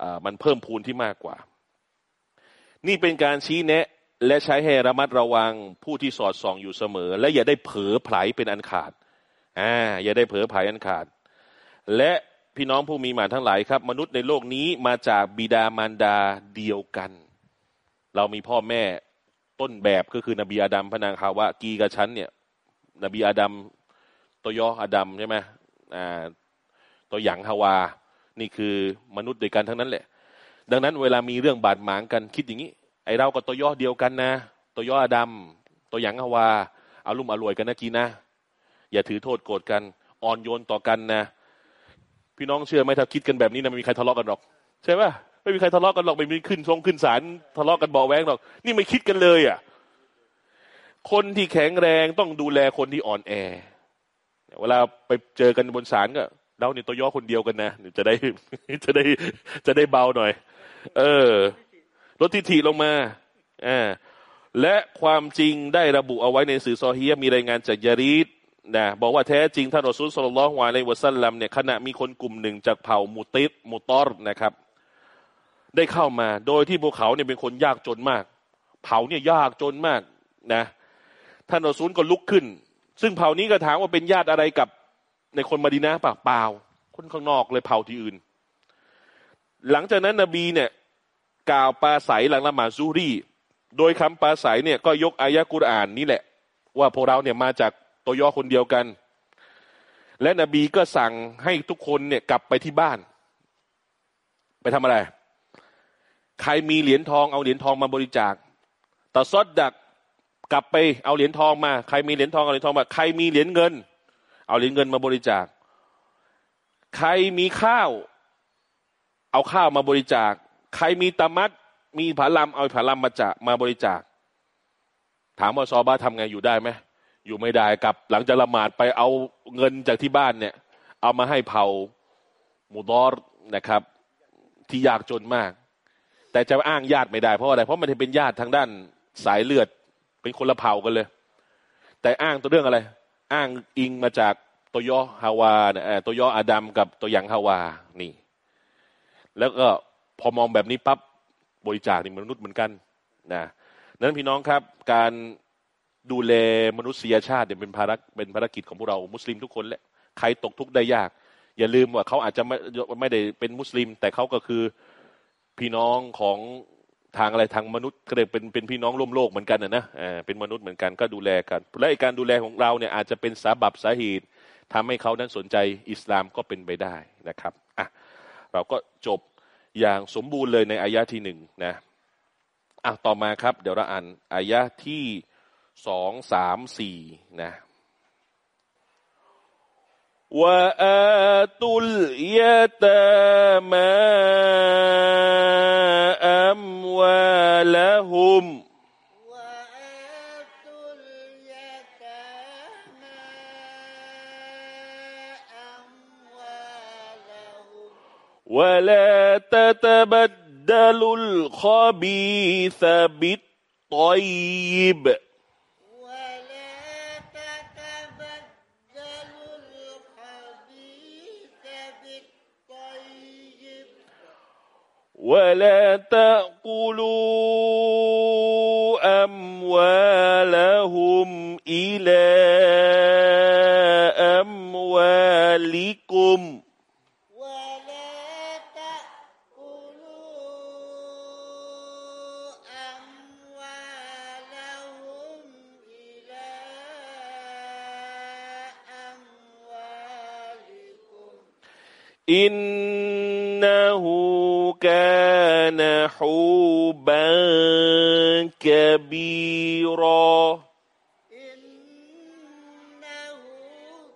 อ่ามันเพิ่มพูนที่มากกว่า นี่เป็นการชี้แนะ และใช้ให้ระมัดระวังผู้ที่สอดส่องอยู่เสมอ และอย่าได้เผลอไผลเป็นอันขาดอ่าอย่าได้เผลอไผลอันขาด และพี่น้องผู้มีหมานทั้งหลายครับ มนุษย์ในโลกนี้มาจากบิดามารดาเดียวกัน เรามีพ่อแม่ต้นแบบก็คือนบีอาดัมพนางฮาวะกีกับฉันเนี่ย นบีอาดัมตัวยออาดัมใช่ไหมอ่าตัวหยางฮาวา นี่คือมนุษย์ด้วยกันทั้งนั้นแหละ ดังนั้นเวลามีเรื่องบาดหมางกันคิดอย่างนี้ ไอเรากับตัวยอเดียวกันนะ ตัวยออาดัมตัวหยางฮาวาอารุ่มอร่วยกันนะกีนะ อย่าถือโทษโกรธกันอ่อนโยนต่อกันนะ พี่น้องเชื่อไหมถ้าคิดกันแบบนี้นะไม่มีใครทะเลาะกันหรอก ใช่ปะไม่มีใครทะเลาะกันหรอกไม่มีขึ้นทรงขึ้นศาลทะเลาะกันบาแวงหรอก นี่ไม่คิดกันเลยอะคนที่แข็งแรงต้องดูแลคนที่อ่อนแอ เวลาไปเจอกันบนศาลก็เราเนี่ยตัวย่อคนเดียวกันนะ จะได้จะได้จะได้เบาหน่อย เออ ลดทิฐิลงมาอ่าและความจริงได้ระบุเอาไว้ในสื่อซอฮีมีรายงานจากยารีดนะบอกว่าแท้จริงท่านรอซูลสุลลัลฮวาในวะซัลลัมเนี่ยขณะมีคนกลุ่มหนึ่งจากเผ่ามุติสมุตอร์นะครับ ได้เข้ามา โดยที่พวกเขาเนี่ยเป็นคนยากจนมาก เผ่าเนี่ยยากจนมากนะ ท่านรอซูลก็ลุกขึ้น ซึ่งเผ่านี้ก็ถามว่าเป็นญาติอะไรกับในคนมาดีนะปากเปล่าคนข้างนอกเลยเผ่าที่อื่น หลังจากนั้นนบีเนี่ยกล่าวปาศัยหลังละหมาดซูรีโดยคำปาศัยเนี่ยก็ยกอายะกุรอานนี่แหละ ว่าพวกเราเนี่ยมาจากตัวย่อคนเดียวกัน และนบีก็สั่งให้ทุกคนเนี่ยกลับไปที่บ้าน ไปทำอะไร ใครมีเหรียญทองเอาเหรียญทองมาบริจาคแต่ซอดดักกลับไปเอาเหรียญทองมา ใครมีเหรียญทองเอาเหรียญทองมาใครมีเหรียญเงิน เอาเหรียญเงินมาบริจาค ใครมีข้าว เอาข้าวมาบริจาค ใครมีตามัดมีผาลำเอาผาลำมาจามาบริจาค ถามว่าซอบ้าทำไงอยู่ได้ไหมอยู่ไม่ได้กับหลังจากละหมาดไปเอาเงินจากที่บ้านเนี่ย เอามาให้เผามูดอรนะครับ ที่ยากจนมาก แต่จะอ้างญาติไม่ได้เพราะอะไรเพราะมันเป็นญาติทางด้านสายเลือด เป็นคนละเผ่ากันเลย แต่อ้างตัวเรื่องอะไร อ้างอิงมาจากตัวยอฮาวาเนี่ยตัวยออาดัมกับตัวยังฮาวานี่ แล้วก็พอมองแบบนี้ปั๊บบริจาคนี่มนุษย์เหมือนกันนะนั้นพี่น้องครับการดูแลมนุษยชาติเนี่ยเป็นภารเป็นภารกิจของพวกเรามุสลิมทุกคนแหละใครตกทุกข์ได้ยาก อย่าลืมว่าเขาอาจจะไม่ไม่ได้เป็นมุสลิม แต่เขาก็คือพี่น้องของทางอะไรทางมนุษย์ก็เลยเป็นเป็นพี่น้องร่วมโลกเหมือนกันนะนะเป็นมนุษย์เหมือนกันก็ดูแลกัน และการดูแลของเราเนี่ยอาจจะเป็นสาบับสาเหตุทำให้เขานั้นสนใจอิสลามก็เป็นไปได้นะครับอะ เราก็จบอย่างสมบูรณ์เลยในอายะที่หนึ่งนะอะต่อมาครับ เดี๋ยวเราอ่านอายะที่สองสามสี่นะวะอ ولا تتبدلوا الخبيث بالطيب. ولا تأكلوا أموالهم إلى أموالكم. إنه كان حوبا كبيرا. إنه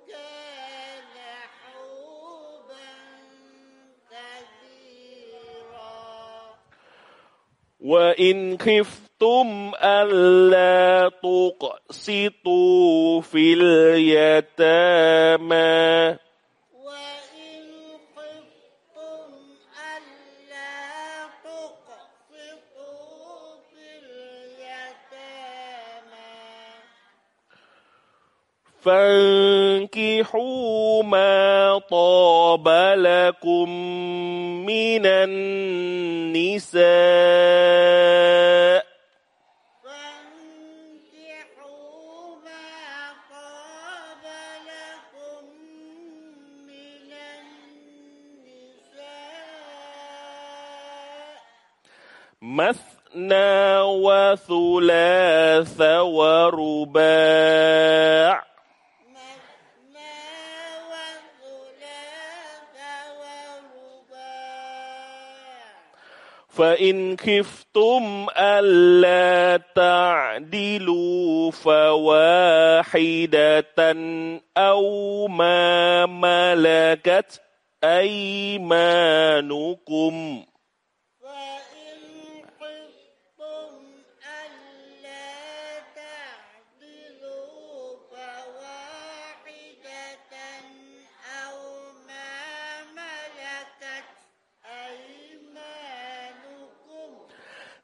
كان حوبا كبيرا. وإن خفتم ألا تقسطوا في اليتامى. فانكحوا ما طاب لكم من النساء. مثنى وثلاث ورباع. فإن خفتم ألا تعدلوا فواحدة أو ما ملكت أيمانكم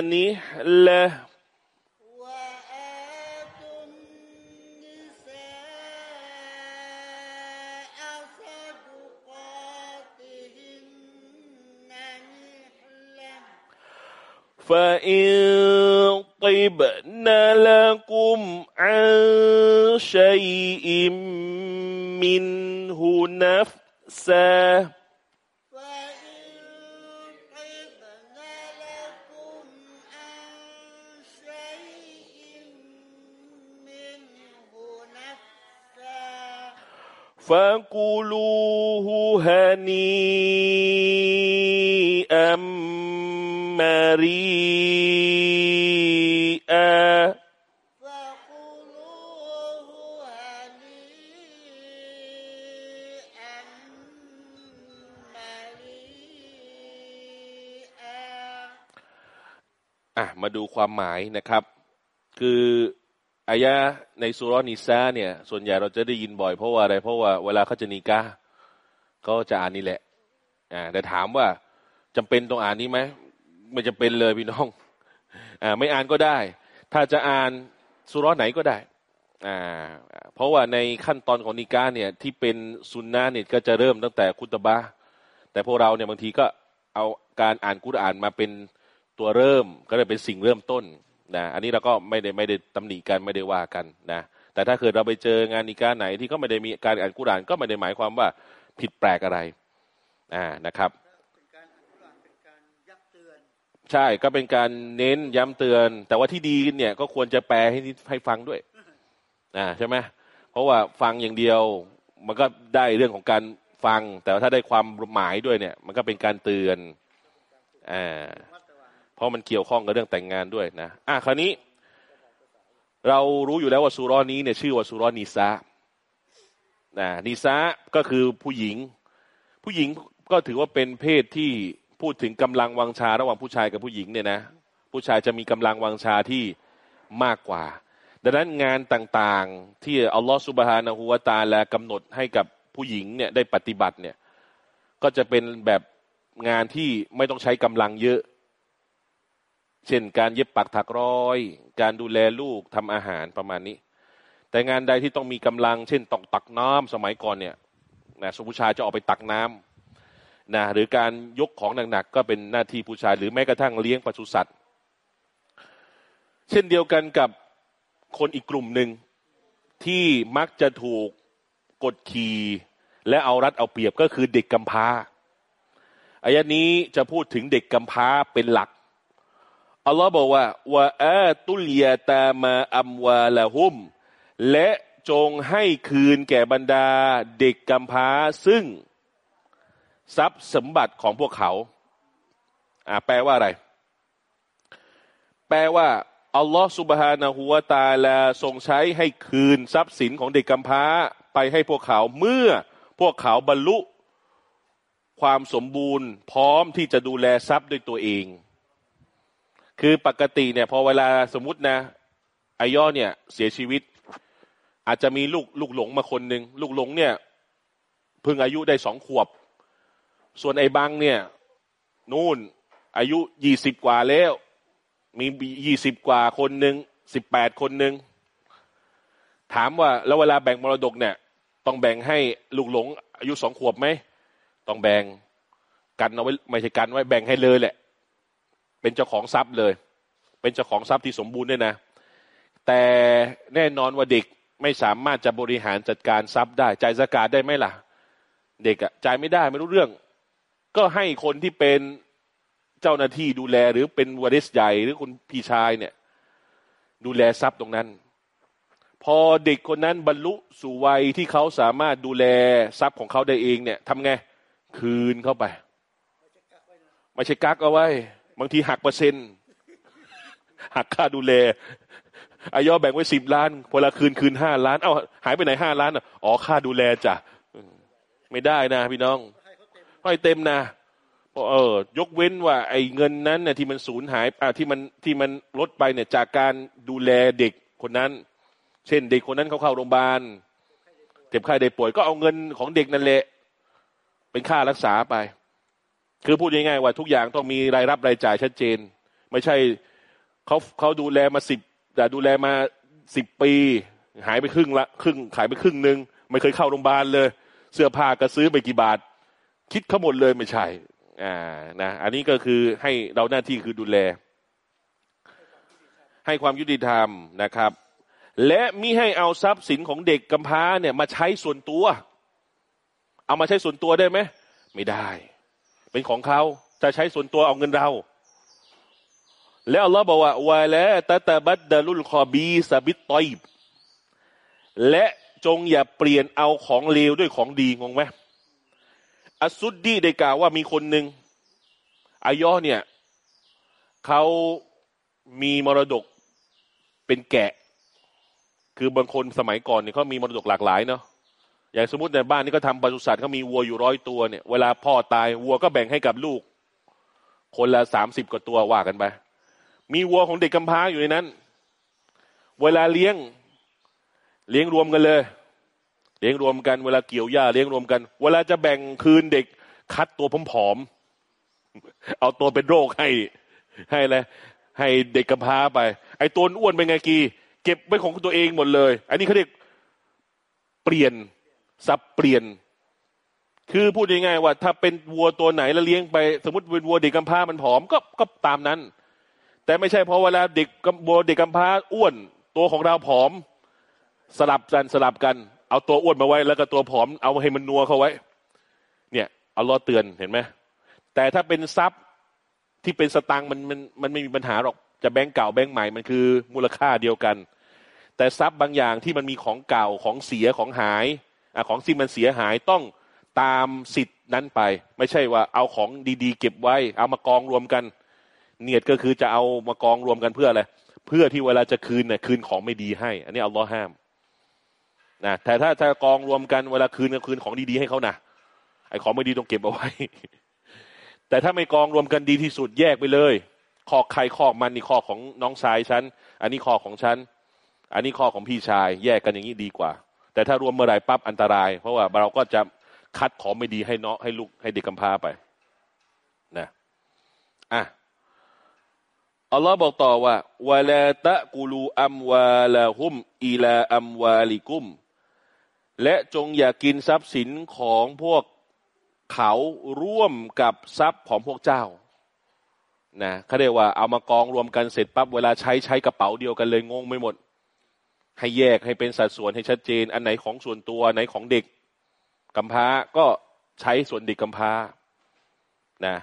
نحلة. فإن طبن لكم عن شيء منه نفسه ความหมายนะครับ คืออายะในสุรนิซาเนี่ย ส่วนใหญ่เราจะได้ยินบ่อยเพราะว่าอะไรเพราะว่าเวลาเขาจะนีกาเขาจะอ่านนี่แหละอ่าแต่ถามว่าจำเป็นต้องอ่านนี้ไหมไม่จำเป็นเลยพี่น้องอ่าไม่อ่านก็ได้ ถ้าจะอ่านสุรไหนก็ได้อ่าเพราะว่าในขั้นตอนของนิกาเนี่ยที่เป็นซุนนะเนี่ยก็จะเริ่มตั้งแต่คุตบะแต่พวกเราเนี่ยบางทีก็เอาการอ่านกุรอานมาเป็น ตัวเริ่มก็เลยเป็นสิ่งเริ่มต้นนะอันนี้เราก็ไม่ได้ไม่ได้ตำหนิกันไม่ได้ว่ากันนะแต่ถ้าเกิดเราไปเจองานอีกการไหนที่เขาไม่ได้มีการอ่านกุรอานก็ไม่ได้หมายความว่าผิดแปลกอะไรอ่านะครับเป็นการอนุรักษ์เป็นการยักเตือนใช่ก็เป็นการเน้นย้ำเตือน แต่ว่าที่ดีเนี่ยก็ควรจะแปลให้ให้ฟังด้วยอ่าใช่ไหมเพราะว่าฟังอย่างเดียวมันก็ได้เรื่องของการฟัง แต่ว่าถ้าได้ความหมายด้วยเนี่ย มันก็เป็นการเตือนอ่ามัดระวัง เพราะมันเกี่ยวข้องกับเรื่องแต่งงานด้วยนะอะคราวนี้ เรารู้อยู่แล้วว่าสุร้อนนี้เนี่ยชื่อว่าสุร้อนนิซานะนิซาก็คือผู้หญิง ผู้หญิงก็ถือว่าเป็นเพศที่พูดถึงกำลังวังชาระหว่างผู้ชายกับผู้หญิงเนี่ยนะผู้ชายจะมีกำลังวังชาที่มากกว่า ดังนั้นงานต่างๆที่อัลลอฮฺสุบฮานะฮูวาตาและกำหนดให้กับผู้หญิงเนี่ยได้ปฏิบัติเนี่ยก็จะเป็นแบบงานที่ไม่ต้องใช้กำลังเยอะ เช่น การเย็บปักถักร้อย การดูแลลูกทำอาหารประมาณนี้ แต่งานใดที่ต้องมีกำลัง เช่นตอกตักน้ำสมัยก่อนเนี่ยนะสมผู้ชายจะออกไปตักน้ำนะหรือการยกของหนักๆก็เป็นหน้าที่ผู้ชาย หรือแม้กระทั่งเลี้ยงปศุสัตว์ เช่นเดียวกันกับคนอีกกลุ่มหนึ่งที่มักจะถูกกดขี่และเอารัดเอาเปรียบก็คือเด็กกำพร้าอายะนี้จะพูดถึงเด็กกำพร้าเป็นหลัก อัลลอฮ์บอกว่าวะอาตุลยาตามาอัมวาละหุม และจงให้คืนแก่บรรดาเด็กกำพร้าซึ่งทรัพย์สมบัติของพวกเขา อ่าแปลว่าอะไร แปลว่าอัลลอฮ์สุบฮานะฮูวตาลาทรงใช้ให้คืนทรัพย์สินของเด็กกำพร้าไปให้พวกเขาเมื่อพวกเขาบรรลุ ความสมบูรณ์ พร้อมที่จะดูแลทรัพย์ด้วยตัวเอง คือปกติเนี่ย พอเวลาสมมตินะอายอเนี่ย เสียชีวิต อาจจะมีลูกลูกหลงมาคนหนึ่งลูกหลงเนี่ยเพิ่งอายุได้สองขวบ ส่วนไอ้บังเนี่ยนู่นอายุยี่สิบกว่าแล้ว มียี่สิบกว่าคนหนึ่งสิบแปดคนหนึ่งถามว่าแล้วเวลาแบ่งมรดกเนี่ย ต้องแบ่งให้ลูกหลง อายุสองขวบไหมต้องแบ่งกันเอาไว้ไม่ใช่กันไว้แบ่งให้เลยแหละ เป็นเจ้าของทรัพย์เลย เป็นเจ้าของทรัพย์ที่สมบูรณ์ด้วยนะ แต่แน่นอนว่าเด็กไม่สามารถจะบริหารจัดการทรัพย์ได้จ่ายสกาดได้ไหมล่ะ เด็กอะจ่ายไม่ได้ไม่รู้เรื่อง ก็ให้คนที่เป็นเจ้าหน้าที่ดูแลหรือเป็นวาริสใหญ่หรือคุณพี่ชายเนี่ย ดูแลทรัพย์ตรงนั้น พอเด็กคนนั้นบรรลุสู่วัยที่เขาสามารถดูแลทรัพย์ของเขาได้เองเนี่ยทำไงคืนเข้าไป ไม่ใช่กักเอาไว้ บางทีหักเปอร์เซ็นต์หักค่าดูแลอายอแบ่งไว้สิบล้านพอละคืนคืนห้าล้าน เอ้าหายไปไหนห้าล้านอ๋อค่าดูแลจ้ะไม่ได้นะพี่น้องให้เต็มนะเออยกเว้นว่า ไอ้เงินนั้นเนี่ยที่มันสูญหายอ่าที่มันที่มันลดไปเนี่ย จากการดูแลเด็กคนนั้น เช่น เด็กคนนั้นเขาเข้าโรงพยาบาลเจ็บไข้ได้ป่วยก็เอาเงินของเด็กนั่นแหละ เป็นค่ารักษาไป คือพูดง่ายๆว่าทุกอย่างต้องมีรายรับรายจ่ายชัดเจน ไม่ใช่เขาเขาดูแลมาสิบแต่ดูแลมาสิบปี หายไปครึ่งละครึ่งขายไปครึ่งหนึ่งไม่เคยเข้าโรงพยาบาลเลย เสื้อผ้าก็ซื้อไปกี่บาท คิดขหมดเลยไม่ใช่อ่านะอันนี้ก็คือให้เราหน้าที่คือดูแล ให้ความยุติธรรมนะครับ และมิให้เอาทรัพย์สินของเด็กกำพร้าเนี่ยมาใช้ส่วนตัว เอามาใช้ส่วนตัวได้ไหมไม่ได้ เป็นของเขาจะใช้ส่วนตัวเอาเงินเรา แล้วอัลลอฮ์บอกว่าวาละตะตะบัดดาลุลคอบีสบิตตอยบและจงอย่าเปลี่ยนเอาของเลวด้วยของดีงงไหมอัสุดดีได้กล่าวว่ามีคนหนึ่งอายอเนี่ยเขามีมรดกเป็นแกะ คือบางคนสมัยก่อนเนี่ยเขามีมรดกหลากหลายเนาะ อย่างสมมติในบ้านนี่ก็ทำปศุสัตว์เขามีวัวอยู่ร้อยตัวเนี่ยเวลาพ่อตายวัวก็แบ่งให้กับลูก คนละสามสิบกว่าตัวว่ากันไปมีวัวของเด็กกำพร้าอยู่ในนั้น เวลาเลี้ยงเลี้ยงรวมกันเลย เลี้ยงรวมกัน เวลาเกี่ยวหญ้าเลี้ยงรวมกัน เวลาจะแบ่งคืนเด็กคัดตัวผอมๆเอาตัวเป็นโรคให้ให้เลยให้เด็กกำพร้าไป ไอ้ตัวอ้วนเป็นไงกีเก็บไว้ของตัวเองหมดเลย อันนี้เขาเรียกเปลี่ยน สับเปลี่ยน คือพูดง่ายๆว่า ถ้าเป็นวัวตัวไหนแล้วเลี้ยงไป สมมติเป็นวัวเด็กกำพร้ามันผอมก็ก็ตามนั้น แต่ไม่ใช่เพราะเวลาเด็กวัวเด็กกำพร้าอ้วนตัวของเราผอม สลับกันสลับกัน เอาตัวอ้วนมาไว้ แล้วก็ตัวผอมเอาให้มันนัวเข้าไว้ เนี่ยเอาล้อเตือนเห็นไหมแต่ถ้าเป็นทรัพย์ที่เป็นสตังมันมันมันไม่มีปัญหาหรอกจะแบงก์เก่าแบงก์ใหม่มันคือมูลค่าเดียวกัน แต่ทรัพย์บางอย่างที่มันมีของเก่าของเสียของหาย ของสิ่งมันเสียหายต้องตามสิทธินั้นไป ไม่ใช่ว่าเอาของดีๆ เก็บไว้ เอามากองรวมกัน เนียดก็คือจะเอามากองรวมกันเพื่ออะไรเพื่อที่เวลาจะคืนเนี่ยคืนของไม่ดีให้ อันนี้เอาล้อห้ามนะแต่ถ้าถ้ากองรวมกันเวลาคืนก็คืนของดีๆให้เขานะไอ้ของไม่ดีต้องเก็บเอาไว้ แต่ถ้าไม่กองรวมกันดีที่สุดแยกไปเลยคอกใครคอกมันนี่คอกของน้องชายฉันอันนี้คอกของฉันอันนี้คอกของพี่ชาย แยกกันอย่างนี้ดีกว่า แต่ถ้ารวมเมื่อไรปั๊บอันตราย เพราะว่าเราก็จะคัดของไม่ดีให้เนาะให้ลูกให้เด็กกำพร้าไปนะอะอัลลอฮ์บอกต่อว่าวะลาตะกูลูอัมวาลาฮุม อีลาอัมวาลิกุม และจงอย่ากินทรัพย์สินของพวกเขาร่วมกับทรัพย์ของพวกเจ้านะเขาเรียกว่าเอามากองรวมกันเสร็จปั๊บเวลาใช้ใช้กระเป๋าเดียวกันเลยงงไม่หมด ให้แยกให้เป็นสัดส่วนให้ชัดเจน อันไหนของส่วนตัวไหนของเด็กกำพร้าก็ใช้ส่วนเด็กกำพร้านะ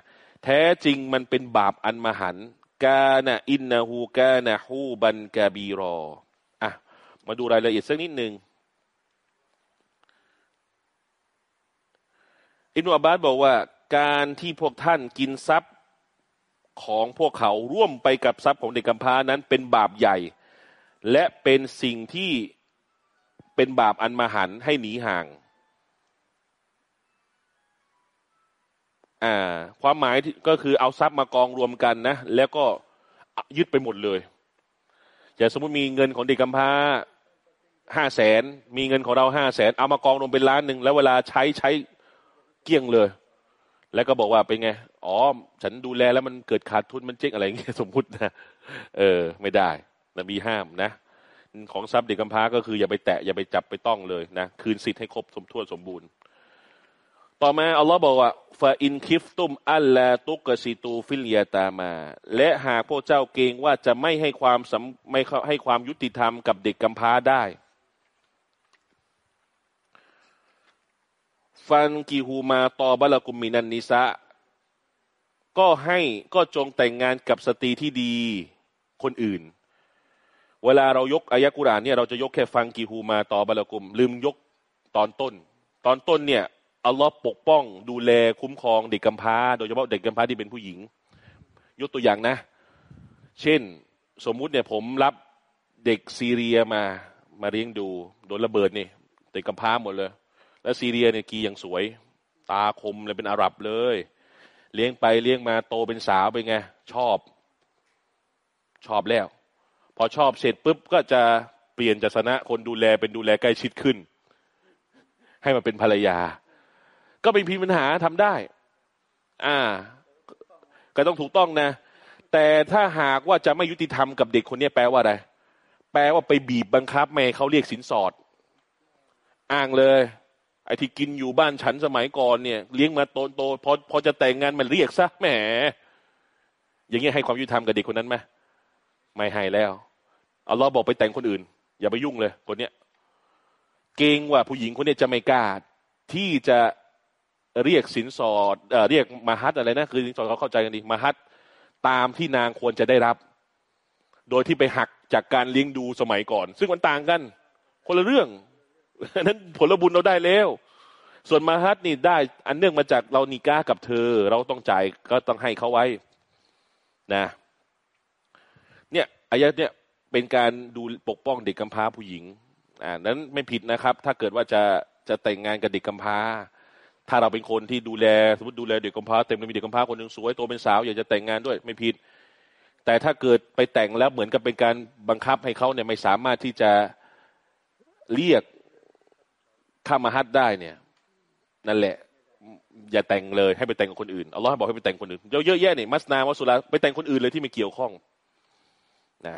แท้จริงมันเป็นบาปอันมหันกานะอินนาฮูกานะฮูบันกาบีรออะมาดูรายละเอียดสักนิดหนึ่งอินุอับบาสบอกว่าการที่พวกท่านกินทรัพย์ของพวกเขาร่วมไปกับทรัพย์ของเด็กกำพร้านั้นเป็นบาปใหญ่ และเป็นสิ่งที่เป็นบาปอันมหันให้หนีห่าง อ่า ความหมายก็คือเอาทรัพย์มากองรวมกันนะ แล้วก็ยึดไปหมดเลย อย่างสมมติมีเงินของเด็กกำพร้าห้าแสน มีเงินของเราห้าแสน เอามากองรวมเป็นล้านหนึ่ง แล้วเวลาใช้ใช้เกี้ยงเลย แล้วก็บอกว่าเป็นไง อ๋อ ฉันดูแลแล้วมันเกิดขาดทุนมันเจ๊งอะไรอย่างเงี้ยสมมตินะ เออ ไม่ได้ นบีห้ามนะ ของทรัพย์เด็กกำพร้าก็คืออย่าไปแตะอย่าไปจับไปต้องเลยนะคืนสิทธิ์ให้ครบสมทั่วสมบูรณ์ ต่อมาอัลลอฮ์บอกว่าฟาอินคิฟตุมอัลลาตุกซิตูฟิลยาตามา และหากพวกเจ้าเกรงว่าจะไม่ให้ความไม่ให้ความยุติธรรมกับเด็กกำพร้าได้ฟันกีฮูมาตอบาลกุมมินันนิสะก็ให้ก็จงแต่งงานกับสตรีที่ดีคนอื่น เวลาเรายกอายะกุรานเนี่ยเราจะยกแค่ฟังกีฮูมาต่อบาลกุม ลืมยกตอนต้น ตอนต้นเนี่ยอัลลอฮ์ปกป้องดูแลคุ้มครองเด็กกำพร้า โดยเฉพาะเด็กกำพร้าที่เป็นผู้หญิง ยกตัวอย่างนะ เช่นสมมุติเนี่ยผมรับเด็กซีเรียมามาเลี้ยงดูโดนระเบิดนี่เด็กกำพร้าหมดเลย แล้วซีเรียเนี่ยกีอย่างสวย ตาคมเลยเป็นอาหรับเลย เลี้ยงไปเลี้ยงมาโตเป็นสาวไปไง ชอบ ชอบแล้ว พอชอบเสร็จปุ๊บก็จะเปลี่ยนจากสนะคนดูแลเป็นดูแลใกล้ชิดขึ้น ให้มาเป็นภรรยา ก็เป็นพีปัญหาทำได้ อ่า ก็ต้องถูกต้องนะ แต่ถ้าหากว่าจะไม่ยุติธรรมกับเด็กคนนี้แปลว่าอะไรแปลว่าไปบีบบังคับแม่เขาเรียกสินสอด อ้างเลยไอ้ที่กินอยู่บ้านฉันสมัยก่อนเนี่ย เลี้ยงมาโตโตพอพอจะแต่งงานมันเรียกซะแหมอย่างเงี้ยให้ความยุติธรรมกับเด็กคนนั้นไหม ไม่ให้แล้วเอาล้อบอกไปแต่งคนอื่น อย่าไปยุ่งเลยคนเนี้ยเกรงว่าผู้หญิงคนนี้จะไม่กล้าที่จะเรียกสินสอดเอเรียกมาฮัตอะไรนะคือสินสอดเขาเข้าใจกันดีมาฮัตตามที่นางควรจะได้รับ โดยที่ไปหักจากการเลี้ยงดูสมัยก่อน ซึ่งมันต่างกัน คนละเรื่องนั้นผลบุญเราได้แล้ว ส่วนมาฮัตนี่ได้ อันเนื่องมาจากเรานิก้ากับเธอ เราต้องจ่ายก็ต้องให้เขาไว้ นะ อายะเนี่ยเป็นการดูปกป้องเด็กกำพร้าผู้หญิงอ่านั้นไม่ผิดนะครับ ถ้าเกิดว่าจะจะแต่งงานกับเด็กกำพร้า ถ้าเราเป็นคนที่ดูแลสมมติดูแลเด็กกำพร้าเต็มเลยมีเด็กกำพร้าคนหนึ่งสวยโตเป็นสาวอยากจะแต่งงานด้วยไม่ผิด แต่ถ้าเกิดไปแต่งแล้วเหมือนกับเป็นการบังคับให้เขาเนี่ยไม่สามารถที่จะเรียกถ้ามาฮัดได้เนี่ย นั่นแหละ อย่าแต่งเลยให้ไปแต่งกับคนอื่นอัลลอฮ์บอกให้ไปแต่งคนอื่นเยอะแยะนี่มัสนามัสุลาไปแต่งคนอื่นเลยที่ไม่เกี่ยวข้อง นะ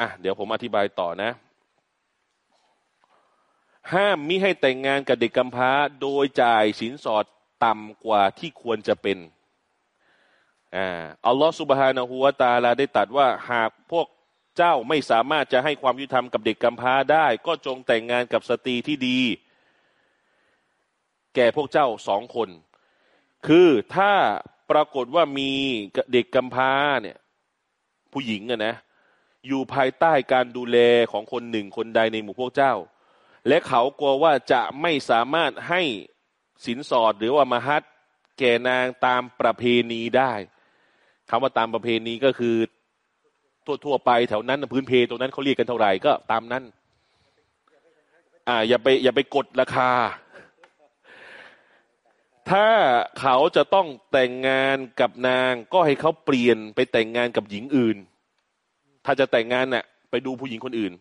อะเดี๋ยวผมอธิบายต่อนะ ห้ามมิให้แต่งงานกับเด็กกำพร้า โดยจ่ายสินสอดต่ำกว่าที่ควรจะเป็นอ่าอัลลอฮ์สุบฮานะฮูวาตาลาได้ตัดว่าหากพวกเจ้าไม่สามารถจะให้ความยุติธรรมกับเด็กกำพร้าได้ ก็จงแต่งงานกับสตรีที่ดี แก่พวกเจ้าสองคน คือถ้าปรากฏว่ามีเด็กกำพร้าเนี่ยผู้หญิงอะนะ อยู่ภายใต้การดูแลของคนหนึ่งคนใดในหมู่พวกเจ้า และเขากลัวว่าจะไม่สามารถให้สินสอดหรือว่ามาฮัดแก่นางตามประเพณีได้คำว่าตามประเพณีก็คือทั่วๆไปแถวนั้นพื้นเพตรงนั้นเขาเรียกกันเท่าไหร่ก็ตามนั้น อ่า อย่าไปอย่าไปกดราคา ถ้าเขาจะต้องแต่งงานกับนางก็ให้เขาเปลี่ยนไปแต่งงานกับหญิงอื่น ถ้าจะแต่งงานน่ะไปดูผู้หญิงคนอื่น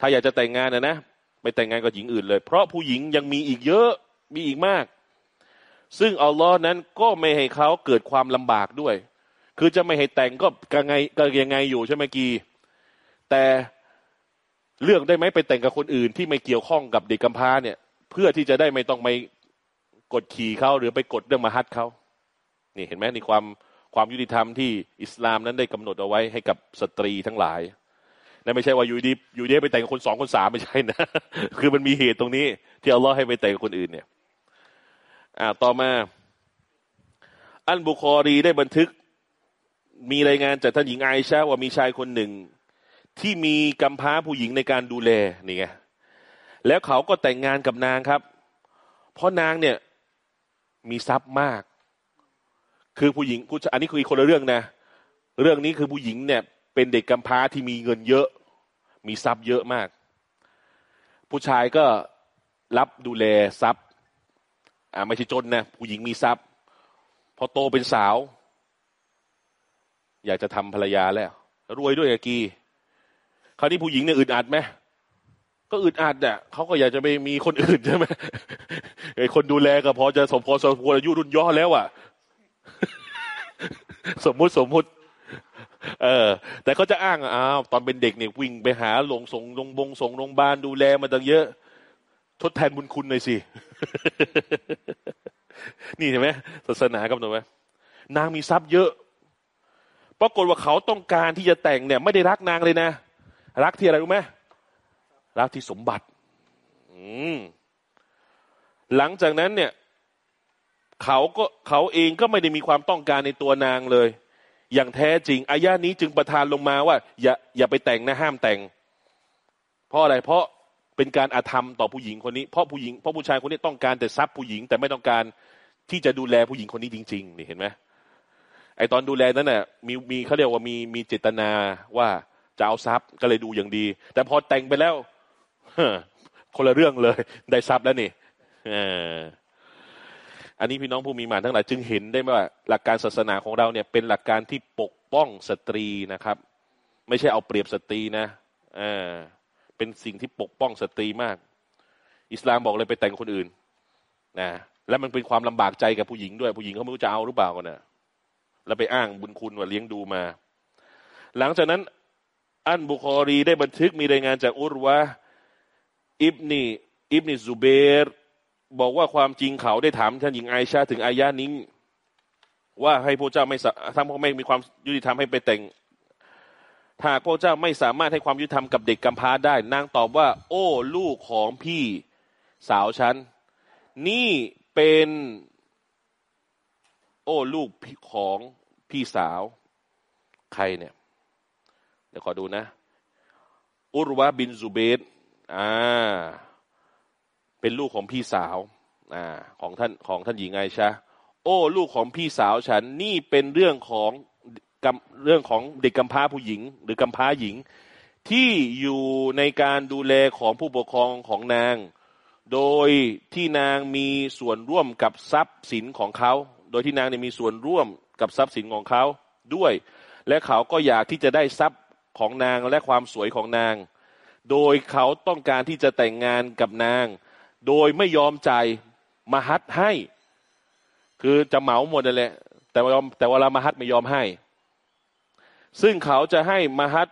ถ้าอยากจะแต่งงานนะนะไปแต่งงานกับหญิงอื่นเลย เพราะผู้หญิงยังมีอีกเยอะมีอีกมาก ซึ่งอัลลอฮ์นั้นก็ไม่ให้เขาเกิดความลำบากด้วย คือจะไม่ให้แต่งก็ยังไงก็ยังไงอยู่ใช่ไหมกี แต่เลือกได้ไหมไปแต่งกับคนอื่นที่ไม่เกี่ยวข้องกับเด็กกำพร้าเนี่ย เพื่อที่จะได้ไม่ต้องไปกดขี่เขาหรือไปกดเรื่องมาฮัดเขานี่เห็นไหมในความ ความยุติธรรมที่อิสลามนั้นได้กำหนดเอาไว้ให้กับสตรีทั้งหลายนั่นไม่ใช่ว่าอยู่ดีอยู่ดีไปแต่งกับคนสองคนสามไม่ใช่นะ คือมันมีเหตุตรงนี้ ที่อัลลอฮ์ให้ไปแต่งกับคนอื่นเนี่ย อ่าต่อมา อันบุคอรีได้บันทึก มีรายงานจากท่านหญิงไอชาว่ามีชายคนหนึ่ง ที่มีกำพร้าผู้หญิงในการดูแลนี่ไงแล้วเขาก็แต่งงานกับนางครับ เพราะนางเนี่ยมีทรัพย์มาก คือผู้หญิงผู้อันนี้คืออีกคนละเรื่องนะ เรื่องนี้คือผู้หญิงเนี่ย เป็นเด็กกำพร้าที่มีเงินเยอะ มีทรัพย์เยอะมาก ผู้ชายก็รับดูแลทรัพย์อ่าไม่ใช่จนนะผู้หญิงมีทรัพย์ พอโตเป็นสาว อยากจะทำภรรยาแล้ว รวยด้วยกีคราวนี้ผู้หญิงเนี่ยอึดอัดไหมก็อึดอัดอะเขาก็อยากจะไปมีคนอื่นใช่ไหมไอ้คนดูแลก็พอจะสมพอสมควรอายุรุ่นย่อแล้วอะ สมมุติสมมุติ เออ แต่เขาจะอ้างอ้าวตอนเป็นเด็กเนี่ยวิ่งไปหาลงส่งโรงบงส่งโรงพยาบาลดูแลมาตั้งเยอะ ทดแทนบุญคุณหน่อยสิ นี่ใช่ไหมศาสนากำหนดไหมนางมีทรัพย์เยอะปรากฏว่าเขาต้องการที่จะแต่งเนี่ย ไม่ได้รักนางเลยนะ รักที่อะไรรู้ไหมรักที่สมบัติ อืมหลังจากนั้นเนี่ย เขาก็เขาเองก็ไม่ได้มีความต้องการในตัวนางเลย อย่างแท้จริงอาย่านี้จึงประทานลงมาว่า อย่าอย่าไปแต่งนะห้ามแต่ง เพราะอะไรเพราะเป็นการอาธรรมต่อผู้หญิงคนนี้เพราะผู้หญิงเพราะผู้ชายคนนี้ต้องการแต่ทรัพย์ผู้หญิง แต่ไม่ต้องการที่จะดูแลผู้หญิงคนนี้จริงๆนี่เห็นไหมไอตอนดูแลนั้นน่ะมีมีเขาเรียกว่ามีมีเจตนาว่าจะเอาทรัพย์ก็เลยดูอย่างดี แต่พอแต่งไปแล้วคนละเรื่องเลย ได้ทรัพย์แล้วนี่อั อันนี้พี่น้องผู้มีอีมานทั้งหลายจึงเห็นได้ว่าหลักการศาสนาของเราเนี่ยเป็นหลักการที่ปกป้องสตรีนะครับ ไม่ใช่เอาเปรียบสตรีนะอ่าเป็นสิ่งที่ปกป้องสตรีมาก อิสลามบอกเลยไปแต่งคนอื่นนะและมันเป็นความลำบากใจกับผู้หญิงด้วยผู้หญิงเขาไม่รู้จะเอาหรือเปล่ากันนะแล้วไปอ้างบุญคุณว่าเลี้ยงดูมา หลังจากนั้น อันบุคอรีได้บันทึกมีรายงานจากอุรวะอิบนีอิบนีซูเบร บอกว่าความจริงเขาได้ถามท่านหญิงไอชาถึงอายานี้ว่าให้พระเจ้าไม่ทำไม่มีความยุติธรรมให้ไปแต่งหากพระเจ้าไม่สามารถให้ความยุติธรรมกับเด็กกำพร้าได้ นางตอบว่า โอ้ลูกของพี่สาวฉัน นี่เป็น โอ้ลูกของพี่สาว ใครเนี่ย เดี๋ยวขอดูนะ อุรวะบินซูเบตอ่า เป็นลูกของพี่สาวอ่าของท่านของท่านหญิงไงชะโอ้ลูกของพี่สาวฉันนี่เป็นเรื่องของเรื่องของเด็กกำพร้าผู้หญิง หรือกำพร้าหญิง ที่อยู่ในการดูแลของผู้ปกครองของนาง โดยที่นางมีส่วนร่วมกับทรัพย์สินของเขา โดยที่นางเนี่ยมีส่วนร่วมกับทรัพย์สินของเขาด้วย และเขาก็อยากที่จะได้ทรัพย์ของนางและความสวยของนาง โดยเขาต้องการที่จะแต่งงานกับนาง โดยไม่ยอมจ่ายมหัดให้ คือจะเหมาหมดนั่นแหละ แต่ว่าแต่ว่าเรามหัดไม่ยอมให้ ซึ่งเขาจะให้มหัต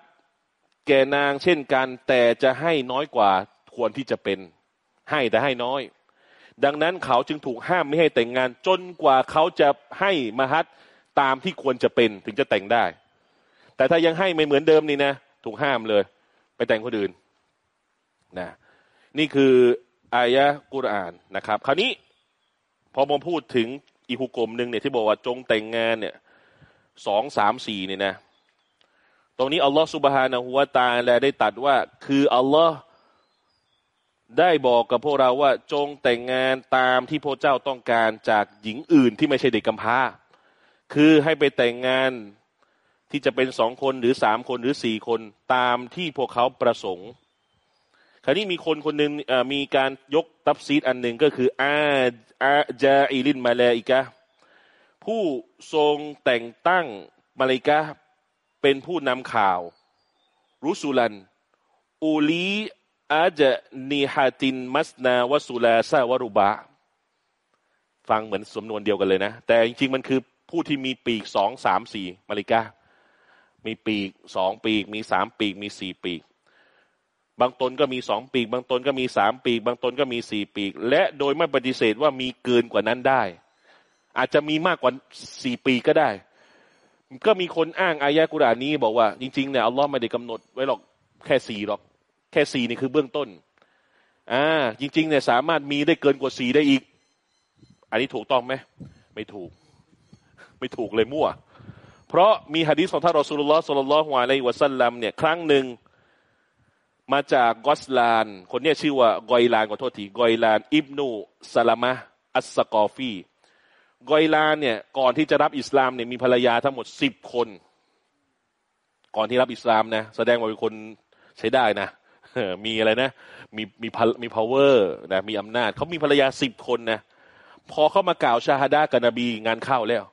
แก่นางเช่นกัน แต่จะให้น้อยกว่าควรที่จะเป็น ให้แต่ให้น้อย ดังนั้นเขาจึงถูกห้ามไม่ให้แต่งงาน จนกว่าเขาจะให้มหัตตามที่ควรจะเป็นถึงจะแต่งได้ แต่ถ้ายังให้ไม่เหมือนเดิมนี่นะ ถูกห้ามเลย ไปแต่งคนอื่นนะนี่คือ อายะกุรอานนะครับ คราวนี้พอมพูดถึงอีหุกลมหนึ่งเนี่ยที่บอกว่าจงแต่งงานเนี่ยสองสามสี่เนี่ยนะ ตรงนี้อัลลอฮฺสุบฮานะฮุวาตาแลได้ตัดว่า คืออัลลอฮ์ได้บอกกับพวกเราว่าจงแต่งงานตามที่พระเจ้าต้องการจากหญิงอื่นที่ไม่ใช่เด็กกำพร้า คือให้ไปแต่งงานที่จะเป็นสองคนหรือสามคนหรือสี่คนตามที่พวกเขาประสงค์ คราวนี้มีคนคนหนึ่งมีการยกตับซีดอันหนึ่งก็คืออาอาจาอิลินมาเลอิกะผู้ทรงแต่งตั้งมาเลกะเป็นผู้นำข่าว รุสุลัน อูลีอาจะนีฮาตินมัสนาวสุลาซาวรุบะ ฟังเหมือนสมนวนเดียวกันเลยนะ แต่จริงๆมันคือผู้ที่มีปีกสองสามสี่มาริกามีปีกสองปีก มีสามปีก มีสี่ปีก บางตนก็มีสองปีก บางตนก็มีสามปีก บางตนก็มีสี่ปีก และโดยไม่ปฏิเสธว่ามีเกินกว่านั้นได้ อาจจะมีมากกว่าสี่ปีก็ได้ ก็มีคนอ้างอายะกุรานี้บอกว่า จริงๆเนี่ยอัลลอฮ์ไม่ได้กำหนดไว้หรอกแค่สี่หรอก แค่สี่นี่คือเบื้องต้นอ่าจริง ๆ เนี่ยสามารถมีได้เกินกว่าสี่ได้อีก อันนี้ถูกต้องไหมไม่ถูก ไม่ถูกเลยมั่ว เพราะมีฮะดีษของท่านรอสูลุลลอฮ์สุลลัลฮุอะลัยวะสัลลัมเนี่ยครั้งหนึ่ง มาจากกอสลาน คนนี้ชื่อว่ากอยลานขอโทษทีกอยลาน อิบนูซาลามะอัสกอฟีกอยลานเนี่ยก่อนที่จะรับอิสลามเนี่ยมีภรรยาทั้งหมดสิบคน ก่อนที่รับอิสลามนะแสดงว่าเป็นคนใช้ได้นะมีอะไรนะ มีมีมี power นะมีอำนาจเขามีภรรยาสิบคนนะพอเข้ามากล่าวชาฮัดากับนบีงานเข้าแล้ว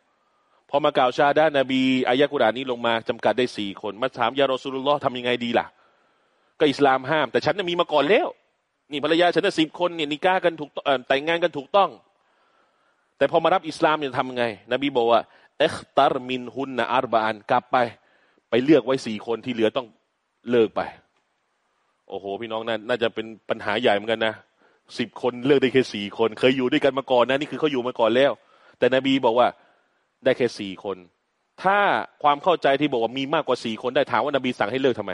พอมากล่าวชาฮัดานบีอายะกุรานี้ลงมาจำกัดได้สี่คน มาถามยารอสุลลอฮ์ทำยังไงดีล่ะ ก็อิสลามห้าม แต่ฉันน่ะมีมาก่อนแล้ว นี่ภรรยาฉันน่ะสิบคนเนี่ยนิก้ากันถูกแต่งงานกันถูกต้อง แต่พอมารับอิสลามเนี่ยทำไง นบีบอกว่าเอคตารมินฮุนนะอารบานกลับไป ไปเลือกไว้สี่คนที่เหลือต้องเลิกไป โอ้โห พี่น้องนั่นน่าจะเป็นปัญหาใหญ่เหมือนกันนะสิบคนเลือกได้แค่สี่คน เคยอยู่ด้วยกันมาก่อนนะนี่คือเขาอยู่มาก่อนแล้ว แต่นบีบอกว่าได้แค่สี่คน ถ้าความเข้าใจที่บอกว่ามีมากกว่าสี่คนได้ถามว่านบีสั่งให้เลิกทำไม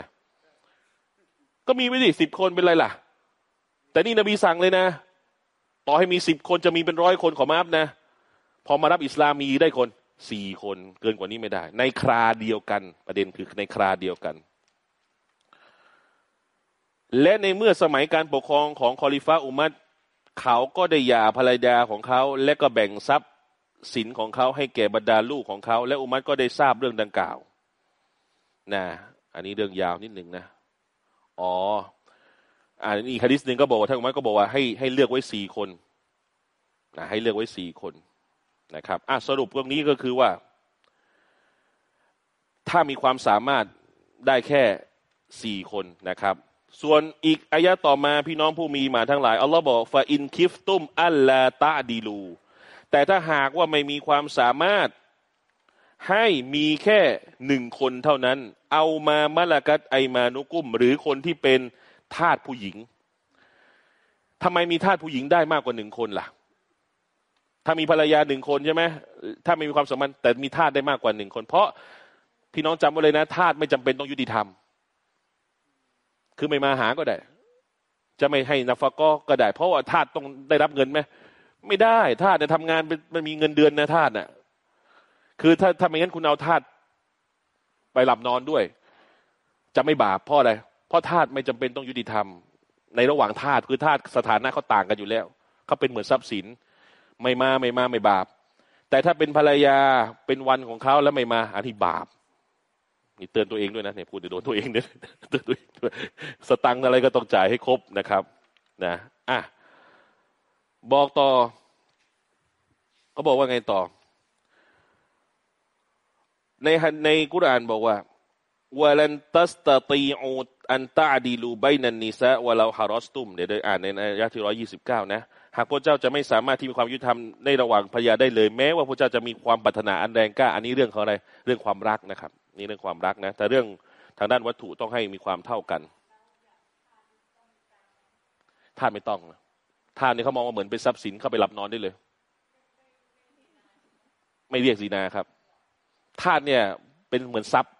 ก็มีไม่ดิสิบคนเป็นไรล่ะ แต่นี่นบีสั่งเลยนะ ต่อให้มีสิบคนจะมีเป็นร้อยคนขอมาอัพนะ พอมารับอิสลามมีได้คนสี่คนเกินกว่านี้ไม่ได้ ในคราเดียวกัน ประเด็นคือในคราเดียวกัน และในเมื่อสมัยการปกครองของคอลิฟ้าอุมัดเขาก็ได้หย่าภรรยาของเขา และก็แบ่งทรัพย์สินของเขาให้แก่บรรดาลูกของเขา และอุมัดก็ได้ทราบเรื่องดังกล่าวนะอันนี้เรื่องยาวนิดหนึ่งนะ อ๋อ อ่าอีกคดิษหนึ่งก็บอกว่าท่านอุมัก็บอกว่าให้ให้เลือกไว้สี่คนนะให้เลือกไว้สี่คนนะครับอะสรุปตรงนี้ก็คือว่า ถ้ามีความสามารถได้แค่สี่คนนะครับ ส่วนอีกอายะต่อมาพี่น้องผู้มีมาทั้งหลายอัลลอฮ์บอกฟาอินคิฟตุมอัลลาตาดีลู แต่ถ้าหากว่าไม่มีความสามารถให้มีแค่หนึ่งคนเท่านั้น เอามามะละกัดไอมานุกุม หรือคนที่เป็นทาสผู้หญิงทำไมมีทาสผู้หญิงได้มากกว่าหนึ่งคนล่ะ ถ้ามีภรรยาหนึ่งคนใช่ไหมถ้าไม่มีความสัมพันธ์แต่มีทาสได้มากกว่าหนึ่งคน เพราะพี่น้องจำไว้เลยนะทาสไม่จำเป็นต้องยุติธรรม คือไม่มาหาก็ได้ จะไม่ให้นาฟก็ก็ได้ เพราะว่าทาสต้องได้รับเงินไหมไม่ได้ทาสเนี่ยทำงานมันมีเงินเดือนนะทาสน่ะ คือถ้าถ้าไม่งั้นคุณเอาทาส ไปหลับนอนด้วย จะไม่บาปเพราะอะไรเพราะทาสไม่จำเป็นต้องยุติธรรม ในระหว่างทาสคือทาสสถานะเขาต่างกันอยู่แล้วเขาเป็นเหมือนทรัพย์สิน ไม่มาไม่มาไม่บาป แต่ถ้าเป็นภรรยาเป็นวันของเขาแล้วไม่มาอันนี้บาปนี่เตือนตัวเองด้วยนะเนี่ยพูดโดนตัวเองเนี่ยเตือนตัวเองด้วยสตังอะไรก็ต้องจ่ายให้ครบนะครับ นะอะบอกต่อเขาบอกว่าไงต่อ ในในกุรานบอกว่าولن تستطيعوا أن تعدلوا بين النساء ولو حرصتم เดี๋ยวอ่านในอายะที่ร้อยยี่สิบเก้านะหากพวกเจ้าจะไม่สามารถที่มีความยุติธรรมในระหว่างภรรยาได้เลย แม้ว่าพวกเจ้าจะมีความปรารถนาอันแรงกล้า อันนี้เรื่องของอะไรเรื่องความรักนะครับ นี่เรื่องความรักนะ แต่เรื่องทางด้านวัตถุต้องให้มีความเท่ากันท่านไม่ต้องท่านนี่เขามองว่าเหมือนเป็นทรัพย์สินเข้าไปหลับนอนได้เลย ไม่เรียกสีนาครับ ท่านเนี่ย เป็นเหมือนทรัพย์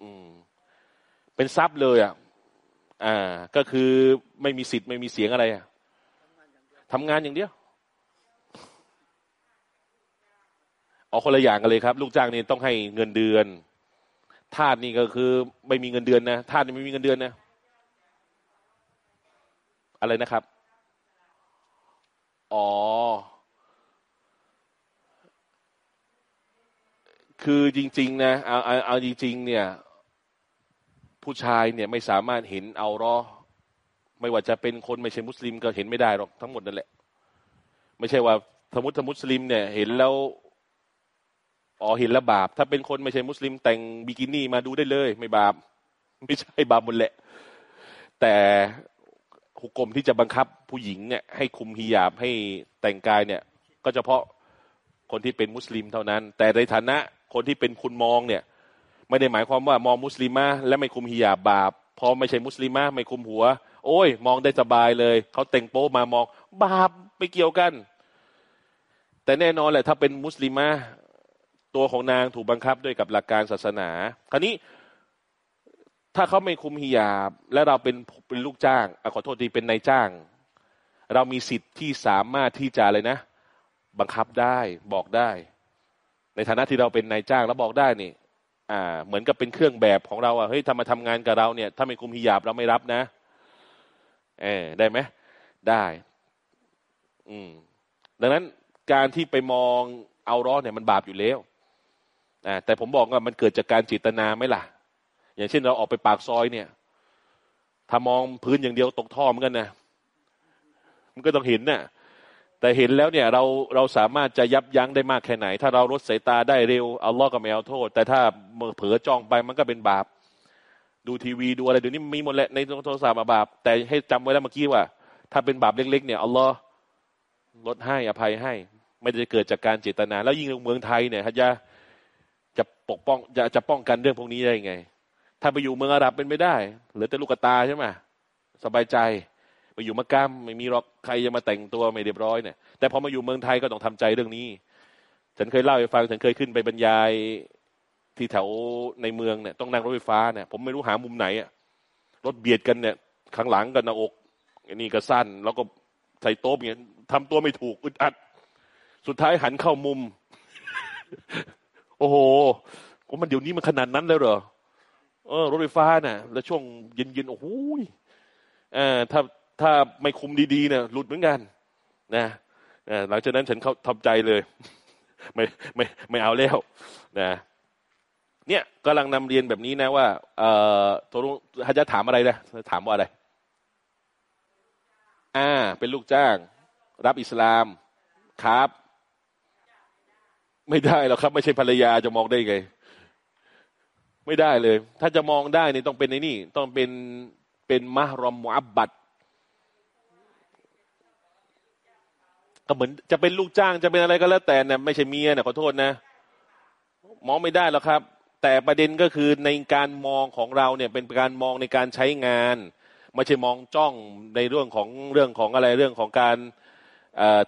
อืม เป็นทรัพย์เลยอะ อ่า ก็คือไม่มีสิทธิ์ไม่มีเสียงอะไรอะทำงานอย่างเดียวออกคนละอย่างกันเลยครับ ลูกจ้างนี่ต้องให้เงินเดือนทาสนี่ก็คือไม่มีเงินเดือนนะทาสนี่ไม่มีเงินเดือนนะ อะไรนะครับ อ๋อ คือจริง ๆ นะเอาเอาเอาจริง ๆ เนี่ย ผู้ชายเนี่ยไม่สามารถเห็นเอารอไม่ว่าจะเป็นคนไม่ใช่มุสลิมก็เห็นไม่ได้หรอกทั้งหมดนั่นแหละ ไม่ใช่ว่าสมมติมุสลิมเนี่ย เห็นแล้วอ๋อเห็นแล้วบาป ถ้าเป็นคนไม่ใช่มุสลิมแต่งบิกินี่มาดูได้เลย ไม่บาป ไม่ใช่บาปหมดแหละ แต่ฮุกุ่มที่จะบังคับผู้หญิงเนี่ย ให้คุมฮิญาบให้แต่งกายเนี่ย ก็เฉพาะคนที่เป็นมุสลิมเท่านั้น แต่ในฐานะ คนที่เป็นคนมองเนี่ย ไม่ได้หมายความว่ามองมุสลิมมาและไม่คุมฮิญาบบาปพอไม่ใช่มุสลิมมาไม่คุมหัว โอ้ย มองได้สบายเลยเขาแต่งโป๊มามอง บาปไปเกี่ยวกัน แต่แน่นอนแหละถ้าเป็นมุสลิมะตัวของนางถูกบังคับด้วยกับหลักการศาสนา คราวนี้ถ้าเขาไม่คุมฮิญาบ และเราเป็นเป็นลูกจ้างอขอโทษทีเป็นนายจ้าง เรามีสิทธิ์ที่สามารถที่จะเลยนะ บังคับได้บอกได้ ในฐานะที่เราเป็นนายจ้างแล้วบอกได้นี่ อ่า เหมือนกับเป็นเครื่องแบบของเราอะเฮ้ยทำมาทำงานกับเราเนี่ย ถ้าไม่คุมฮิญาบเราไม่รับนะ เออได้ไหมได้ อืม ดังนั้นการที่ไปมองเอาร้อนเนี่ยมันบาปอยู่แล้วอ่าแต่ผมบอกว่ามันเกิดจากการจิตนาไหมล่ะ อย่างเช่นเราออกไปปากซอยเนี่ย ถ้ามองพื้นอย่างเดียวตกท่อเหมือนกันนะมันก็ต้องเห็นนะ่ะ แต่เห็นแล้วเนี่ยเราเราสามารถจะยับยั้งได้มากแค่ไหน ถ้าเราลดสายตาได้เร็วอัลลอฮ์ก็ไม่เอาโทษ แต่ถ้าเผลอจ้องไปมันก็เป็นบาป ดูทีวีดูอะไรเดี๋ยวนี้มีหมดแหละในโทรศัพท์บาป แต่ให้จำไว้แล้วเมื่อกี้ว่า ถ้าเป็นบาปเล็ก ๆ เนี่ยอัลลอฮ์ลดให้อภัยให้ ไม่ได้เกิดจากการเจตนา แล้วยิ่งในเมืองไทยเนี่ยฮัจจะจะปกป้องจะจะป้องกันเรื่องพวกนี้ได้ยังไง ถ้าไปอยู่เมืองอาหรับเป็นไม่ได้เหลือแต่ลูกตาใช่ไหมสบายใจ ไปอยู่มักกะไม่มีหรอกใครจะมาแต่งตัวไม่เรียบร้อยเนี่ยแต่พอมาอยู่เมืองไทยก็ต้องทำใจเรื่องนี้ ฉันเคยเล่าให้ฟังฉันเคยขึ้นไปบรรยายที่แถวในเมืองเนี่ยต้องนั่งรถไฟฟ้าเนี่ยผมไม่รู้หามุมไหนอะรถเบียดกันเนี่ยข้างหลังกันหน้าอกอันนี้ก็สั้น แล้วก็ใส่โต๊ะอย่างเงี้ยทำตัวไม่ถูกอึดอัด สุดท้ายหันเข้ามุม โอ้โหมันเดี๋ยวนี้มันขนาดนั้นเลยเหรอเออรถไฟฟ้าน่ะ แล้วช่วงเย็นๆโอ้โหอ่าถ้า ถ้าไม่คุมดีๆเนี่ยหลุดเหมือนกันนะหลังจากนั้นฉันเขาทำใจเลย ไม่ไม่ไม่เอาแล้วนะเนี่ยกำลังนำเรียนแบบนี้นะว่า เอ่อตัวฮะจะถามอะไรนะถามว่าอะไร อ่า เป็นลูกจ้าง รับอิสลามครับ ไม่ได้หรอกครับ ไม่ใช่ภรรยาจะมองได้ไง ไม่ได้เลย ถ้าจะมองได้เนี่ยต้องเป็นในนี่ ต้องเป็นเป็นมหรอมมุอับบัด ก็เหมือนจะเป็นลูกจ้างจะเป็นอะไรก็แล้วแต่เนี่ยไม่ใช่เมียเนี่ยขอโทษนะ มองไม่ได้หรอกครับ แต่ประเด็นก็คือในการมองของเราเนี่ยเป็นการมองในการใช้งาน ไม่ใช่มองจ้องในเรื่องของเรื่องของอะไรเรื่องของการ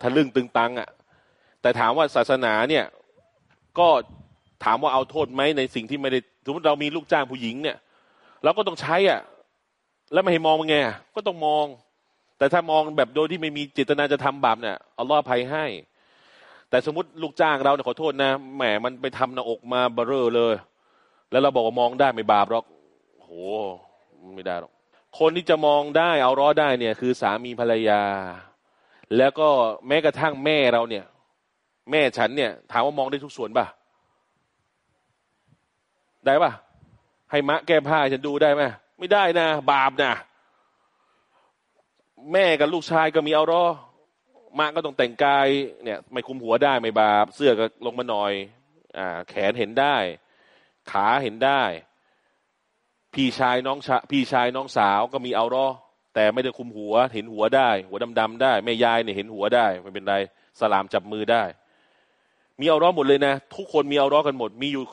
ทะลึ่งตึงตังอะ่ะแต่ถามว่าศาสนาเนี่ยก็ถามว่าเอาโทษไหมในสิ่งที่ไม่ได้สมมติเรามีลูกจ้างผู้หญิงเนี่ย เราก็ต้องใช้อะแล้วไม่ให้มองมันไงก็ต้องมอง แต่ถ้ามองแบบโดยที่ไม่มีจิตนาจะทำบาปเนี่ยอัลลอฮ์ภัยให้ แต่สมมติลูกจ้างเราเนี่ยขอโทษนะแหมมันไปทำหน้าอกมาเบรอเลย แล้วเราบอกว่ามองได้ไม่บาปหรอกโหไม่ได้หรอกคนที่จะมองได้เอาร้อได้เนี่ย คือสามีภรรยา แล้วก็แม้กระทั่งแม่เราเนี่ย แม่ฉันเนี่ย ถามว่ามองได้ทุกส่วนป่ะ ได้ป่ะ ให้มะแก้ผ้าฉันดูได้ไหมไม่ได้นะ บาปนะ แม่กับลูกชายก็มีเอารอมาก็ต้องแต่งกายเนี่ย ไม่คุมหัวได้ไม่บาป เสื้อก็ลงมาหน่อยอ่าแขนเห็นได้ ขาเห็นได้ พี่ชายน้องชาพี่ชายน้องสาวก็มีเอารอแต่ไม่ได้คุมหัว เห็นหัวได้ หัวดำๆได้แม่ยายเนี่ยเห็นหัวได้ไม่เป็นไรสลามจับมือได้ มีเอารอหมดเลยนะ ทุกคนมีเอารอกันหมด มีอยู่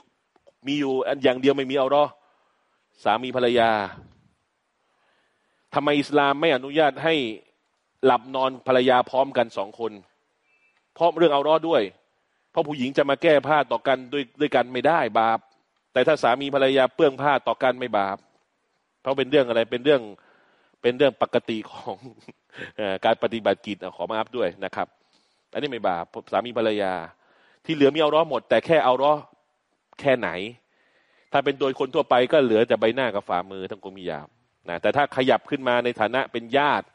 มีอยู่อย่างเดียวไม่มีเอารอสามีภรรยา ทำไมอิสลามไม่อนุญาตให้หลับนอนภรรยาพร้อมกันสองคน เพราะเรื่องเอารอดด้วย เพราะผู้หญิงจะมาแก้ผ้าต่อกันด้วยด้วยกันไม่ได้บาป แต่ถ้าสามีภรรยาเปื้องผ้าต่อกันไม่บาป เพราะเป็นเรื่องอะไรเป็นเรื่องเป็นเรื่องปกติของการปฏิบัติกิจขอมาอัพด้วยนะครับ อันนี้ไม่บาปสามีภรรยา ที่เหลือมีเอารอหมด แต่แค่เอารอแค่ไหน ถ้าเป็นโดยคนทั่วไปก็เหลือแต่ใบหน้ากับฝ่ามือทั้งกลมียาม นะแต่ถ้าขยับขึ้นมาในฐานะเป็นญาติ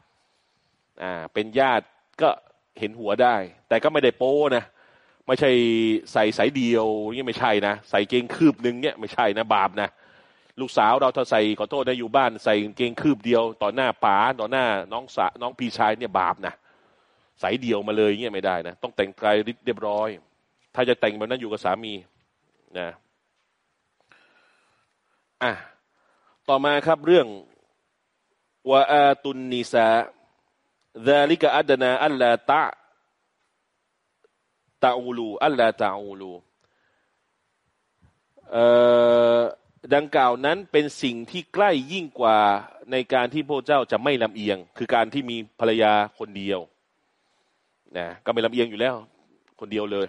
อ่าเป็นญาติก็เห็นหัวได้ แต่ก็ไม่ได้โป้นะไม่ใช่ใส่สายเดียวนี่ไม่ใช่นะใส่เกงคืบหนึ่งเนี่ยไม่ใช่นะบาปนะลูกสาวเราถ้าใส่ขอโทษนะอยู่บ้านใส่เกงคืบเดียว ต่อหน้าป๋าต่อหน้าน้องสาน้องพี่ชายเนี่ยบาปนะใส่เดียวมาเลยเงี้ยไม่ได้นะต้องแต่งกายเรียบร้อย ถ้าจะแต่งแบบนั้นอยู่กับสามีนะอะต่อมาครับเรื่อง วะอาตุนนิสาดาลิกะอัดนาอัลลาตะตาอูลูอัลลาตาอูลูดังกล่าวนั้นเป็นสิ่งที่ใกล้ยิ่งกว่าในการที่พระเจ้าจะไม่ลำเอียง คือการที่มีภรรยาคนเดียวนะก็ไม่ลำเอียงอยู่แล้ว คนเดียวเลย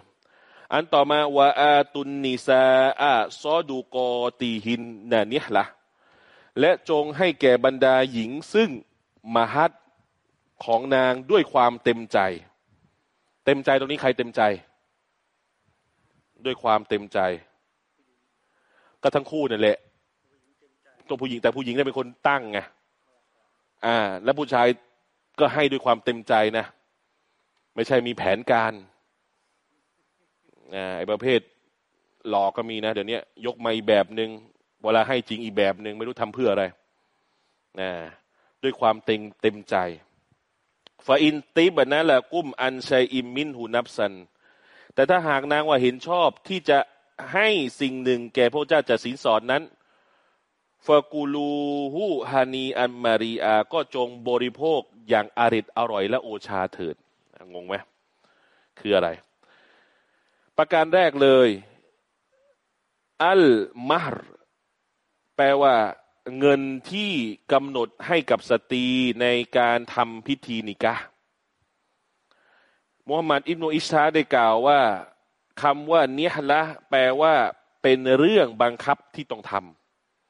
อันต่อมาวาอาตุนนิซาอาซอดูกอตีหินนะเนี่ยละ และจงให้แก่บรรดาหญิงซึ่งมหัดของนางด้วยความเต็มใจ เต็มใจตรงนี้ใครเต็มใจ ด้วยความเต็มใจ ก็ทั้งคู่นั่นแหละตัวผู้หญิงแต่ผู้หญิงเนี่ยเป็นคนตั้งไงอ่า แล้วผู้ชายก็ให้ด้วยความเต็มใจนะ ไม่ใช่มีแผนการอ่าไอ้ประเภทหลอกก็มีนะ เดี๋ยวนี้ยกมาอีกแบบหนึง่ง เวลาให้จริงอีกแบบหนึ่งไม่รู้ทำเพื่ออะไรนะด้วยความเต็มเต็มใจฟาอินติบนะละกุ้มอันชัยอิมมินหูนับสัน แต่ถ้าหากนางว่าเห็นชอบที่จะให้สิ่งหนึ่งแก่พระเจ้าจากสินสอดนั้นฟากูลูฮูฮานีอันมารีอา ก็จงบริโภคอย่างอริดอร่อยและโอชาเถิด งงไหม คืออะไร ประการแรกเลย อัลมาร์ ลว่าเงินที่กำหนดให้กับสตรีในการทำพิธีนิกะมุฮัมหมัดอิบนุอิชาได้กล่าวว่าคำว่าเนียละแปลว่าเป็นเรื่องบังคับที่ต้องท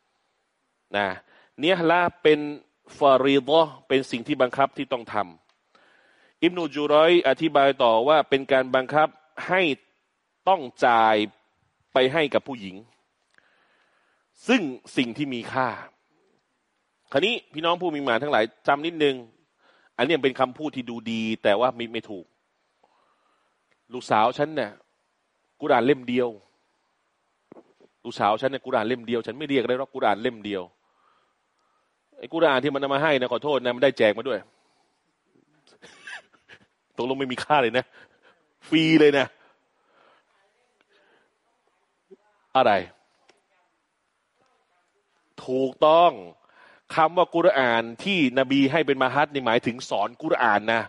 ำนะเนียละเป็นฟาริดะเป็นสิ่งที่บังคับที่ต้องทำอิบนุจูรอยอธิบายต่อว่าเป็นการบังคับให้ต้องจ่ายไปให้กับผู้หญิง ซึ่งสิ่งที่มีค่า คราวนี้พี่น้องผู้มีหมาทั้งหลายจำนิดนึง อันนี้เป็นคำพูดที่ดูดี แต่ว่าไม่ไม่ถูก ลูกสาวฉันเนี่ยกุรานเล่มเดียว ลูกสาวฉันเนี่ยกุรานเล่มเดียว ฉันไม่เรียกได้หรอกกุรานเล่มเดียวไอ้กุรานที่มันนำมาให้นะขอโทษนะมันได้แจกมาด้วยตกลงไม่มีค่าเลยนะ ฟรีเลยนะ อะไร ถูกต้องคำว่ากุรอานที่นบีให้เป็นมาฮัดนี่หมายถึงสอนกุรอานนะ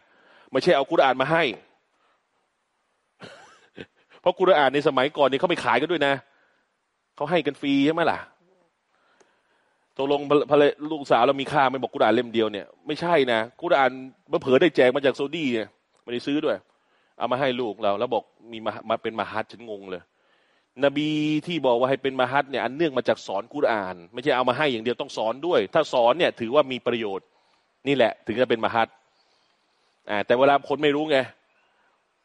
ไม่ใช่เอากุรอานมาให้ เพราะกุรอานในสมัยก่อนนี่เขาไม่ขายกันด้วยนะเขาให้กันฟรีใช่ไหมล่ะตกลงพระลูกสาวเรามีค่าไม่บอกกุรอานเล่มเดียวเนี่ยไม่ใช่นะกุรอานเมื่อเผอได้แจกมาจากโซดี้เนี่ยไม่ได้ซื้อด้วย เอามาให้ลูกเรา แล้วบอกมีมามาเป็นมาฮัดฉันงงเลย นบีที่บอกว่าให้เป็นมหัดเนี่ยอันเนื่องมาจากสอนกุรอาน ไม่ใช่เอามาให้อย่างเดียวต้องสอนด้วย ถ้าสอนเนี่ยถือว่ามีประโยชน์นี่แหละ ถึงจะเป็นมหัดอ่าแต่เวลาคนไม่รู้ไง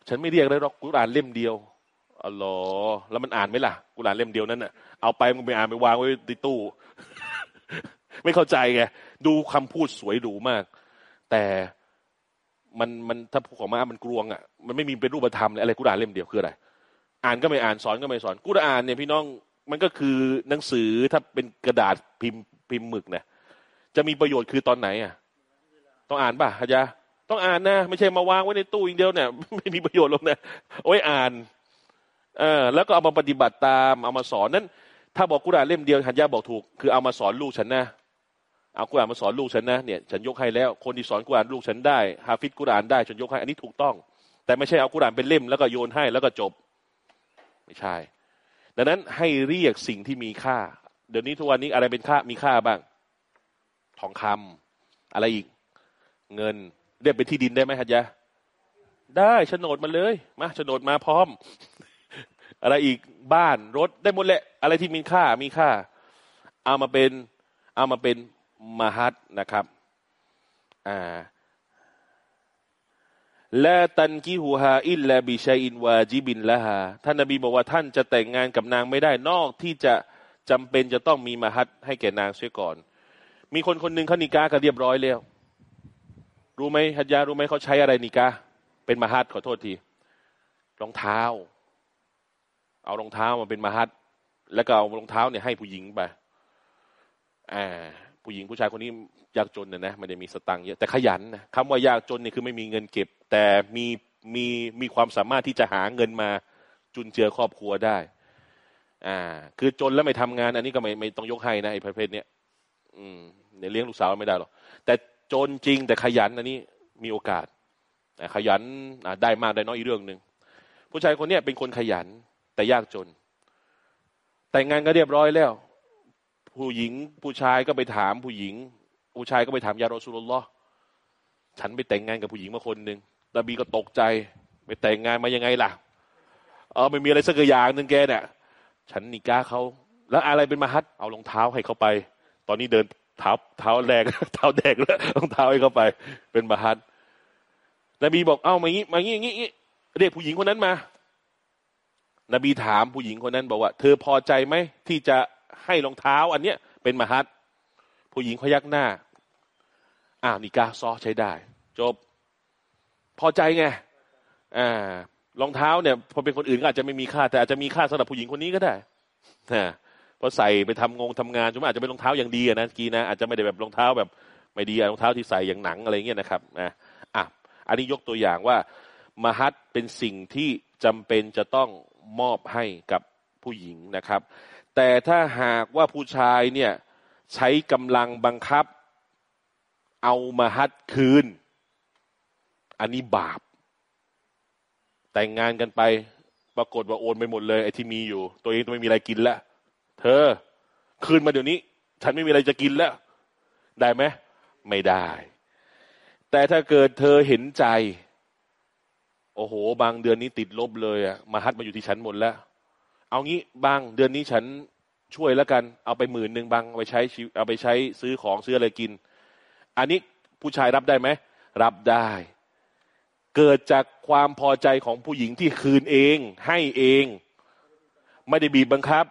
ฉันไม่เรียกเลยหรอกกุรอานเล่มเดียวอ๋อแล้วมันอ่านไหมล่ะกุรอานเล่มเดียวนั้นน่ะเอาไปมันไปอ่านไปวางไว้ในตู้ ไม่เข้าใจไงดูคำพูดสวยหรูมาก แต่มันมันถ้าของมามันกลวงอะมันไม่มีเป็นรูปธรรมอะไรกุรอานเล่มเดียวคืออะไร อ่านก็ไม่อ่านสอนก็ไม่สอนกุรอานเนี่ยพี่น้องมันก็คือหนังสือถ้าเป็นกระดาษพิมพ์พิมพ์หมึกเนี่ยจะมีประโยชน์คือตอนไหนอะ ต้องอ่านป่ะฮะจ๊ะต้องอ่านนะ ไม่ใช่มาวางไว้ในตู้อย่างเดียวเนี่ยไม่มีประโยชน์หรอกนะโอ้ยอ่านเออแล้วก็เอามาปฏิบัติตามเอามาสอนนั้น ถ้าบอกกุรอานเล่มเดียวฮันยาบอกถูก คือเอามาสอนลูกฉันนะเอากุรอานมาสอนลูกฉันนะเนี่ยฉันยกให้แล้วคนที่สอนกุรอานลูกฉันได้ฮาฟิดกุรอานได้ฉันยกให้อันนี้ถูกต้อง แต่ไม่ใช่เอากุรอานเป็นเล่มแล้วก็โยนให้แล้วก็จบ ไม่ใช่ ดังนั้นให้เรียกสิ่งที่มีค่า เดี๋ยวนี้ทุกวันนี้อะไรเป็นค่ามีค่าบ้าง ทองคำอะไรอีก เงินเรียกเป็นที่ดินได้ไหมฮัจยะได้โฉนดมาเลย มาโฉนดมาพร้อม อะไรอีกบ้านรถได้หมดแหละ อะไรที่มีค่ามีค่า เอามาเป็น เอามาเป็นมหัดนะครับ อ่า ละตันกิฮูฮาอิลลาบิชัยอินวาจิบินละฮาท่านนบีบอกว่าท่านจะแต่งงานกับนางไม่ได้นอกที่จะจำเป็นจะต้องมีมหัดให้แก่นางเสียก่อน มีคนคนหนึ่งเขานิกากันเรียบร้อยแล้ว รู้ไหมฮัจยารู้ไหมเขาใช้อะไรนิกาเป็นมหัดขอโทษทีรองเท้า เอารองเท้ามาเป็นมหัดแล้วก็เอารองเท้าเนี่ยให้ผู้หญิงไปอ่า ผู้หญิงผู้ชายคนนี้ยากจนนะนะไม่ได้มีสตังค์เยอะแต่ขยันนะคำว่ายากจนเนี่ยคือไม่มีเงินเก็บ แต่มีมีมีความสามารถที่จะหาเงินมาจุนเจือครอบครัวได้ อ่า คือจนแล้วไม่ทำงาน อันนี้ก็ไม่ไม่ต้องยกให้นะไอ้ประเภทเนี้ยอืมเนี่ยเลี้ยงลูกสาวไม่ได้หรอกแต่จนจริงแต่ขยันอันนี้มีโอกาสขยันได้มากได้น้อยอีกเรื่องหนึ่งผู้ชายคนนี้เป็นคนขยันแต่ยากจน แต่งงานก็เรียบร้อยแล้ว ผู้หญิง ผู้ชายก็ไปถามผู้หญิง ผู้ชายก็ไปถามยารอสุลลอฮ์ฉันไปแต่งงานกับผู้หญิงมาคนหนึ่งนบีก็ตกใจ ไปแต่งงานมายังไงล่ะ เออไม่มีอะไรสักอย่างหนึ่งแกเนี่ยฉันนิก้าเขาแล้วอะไรเป็นมาฮัดเอารองเท้าให้เขาไป ตอนนี้เดินเท้าเท้าแดงเท้าแดงแล้วรองเท้าให้เขาไป เป็นมาฮัดนบีบอกเอ้ามางี้มางี้งี้เรียกผู้หญิงคนนั้นมา นบีถามผู้หญิงคนนั้นบอกว่า เธอพอใจไหมที่จะ ให้รองเท้า อันเนี้ยเป็นมหัดผู้หญิงพยักหน้า อ้าวนิกาซอใช้ได้ จบ พอใจไงอ่ารองเท้าเนี่ยพอเป็นคนอื่นก็อาจจะไม่มีค่า แต่อาจจะมีค่าสำหรับผู้หญิงคนนี้ก็ได้นะพอใส่ไปทำงงทำงานจุ่มอาจจะเป็นรองเท้าอย่างดีนะกีนะอาจจะไม่ได้แบบรองเท้าแบบไม่ดีรองเท้าที่ใส่อย่างหนังอะไรเงี้ยนะครับนะอะอันนี้ยกตัวอย่างว่ามหัดเป็นสิ่งที่จำเป็นจะต้องมอบให้กับผู้หญิงนะครับ แต่ถ้าหากว่าผู้ชายเนี่ยใช้กำลังบังคับ เอามาฮัดคืน อันนี้บาป แต่งงานกันไป ปรากฏว่าโอนไปหมดเลยไอ้ที่มีอยู่ ตัวเองตัวไม่มีอะไรกินแล้วเธอ คืนมาเดี๋ยวนี้ ฉันไม่มีอะไรจะกินแล้ว ได้ไหมไม่ได้ แต่ถ้าเกิดเธอเห็นใจ โอ้โห บางเดือนนี้ติดลบเลยอะมาฮัดมาอยู่ที่ฉันหมดแล้ว เอางี้บางเดือนนี้ฉันช่วยแล้วกัน เอาไปหมื่นหนึ่งบางเอาไปใช้เอาไปใช้ซื้อของซื้ออะไรกิน อันนี้ผู้ชายรับได้ไหมรับได้ เกิดจากความพอใจของผู้หญิงที่คืนเอง ให้เอง ไม่ได้บีบบังคับ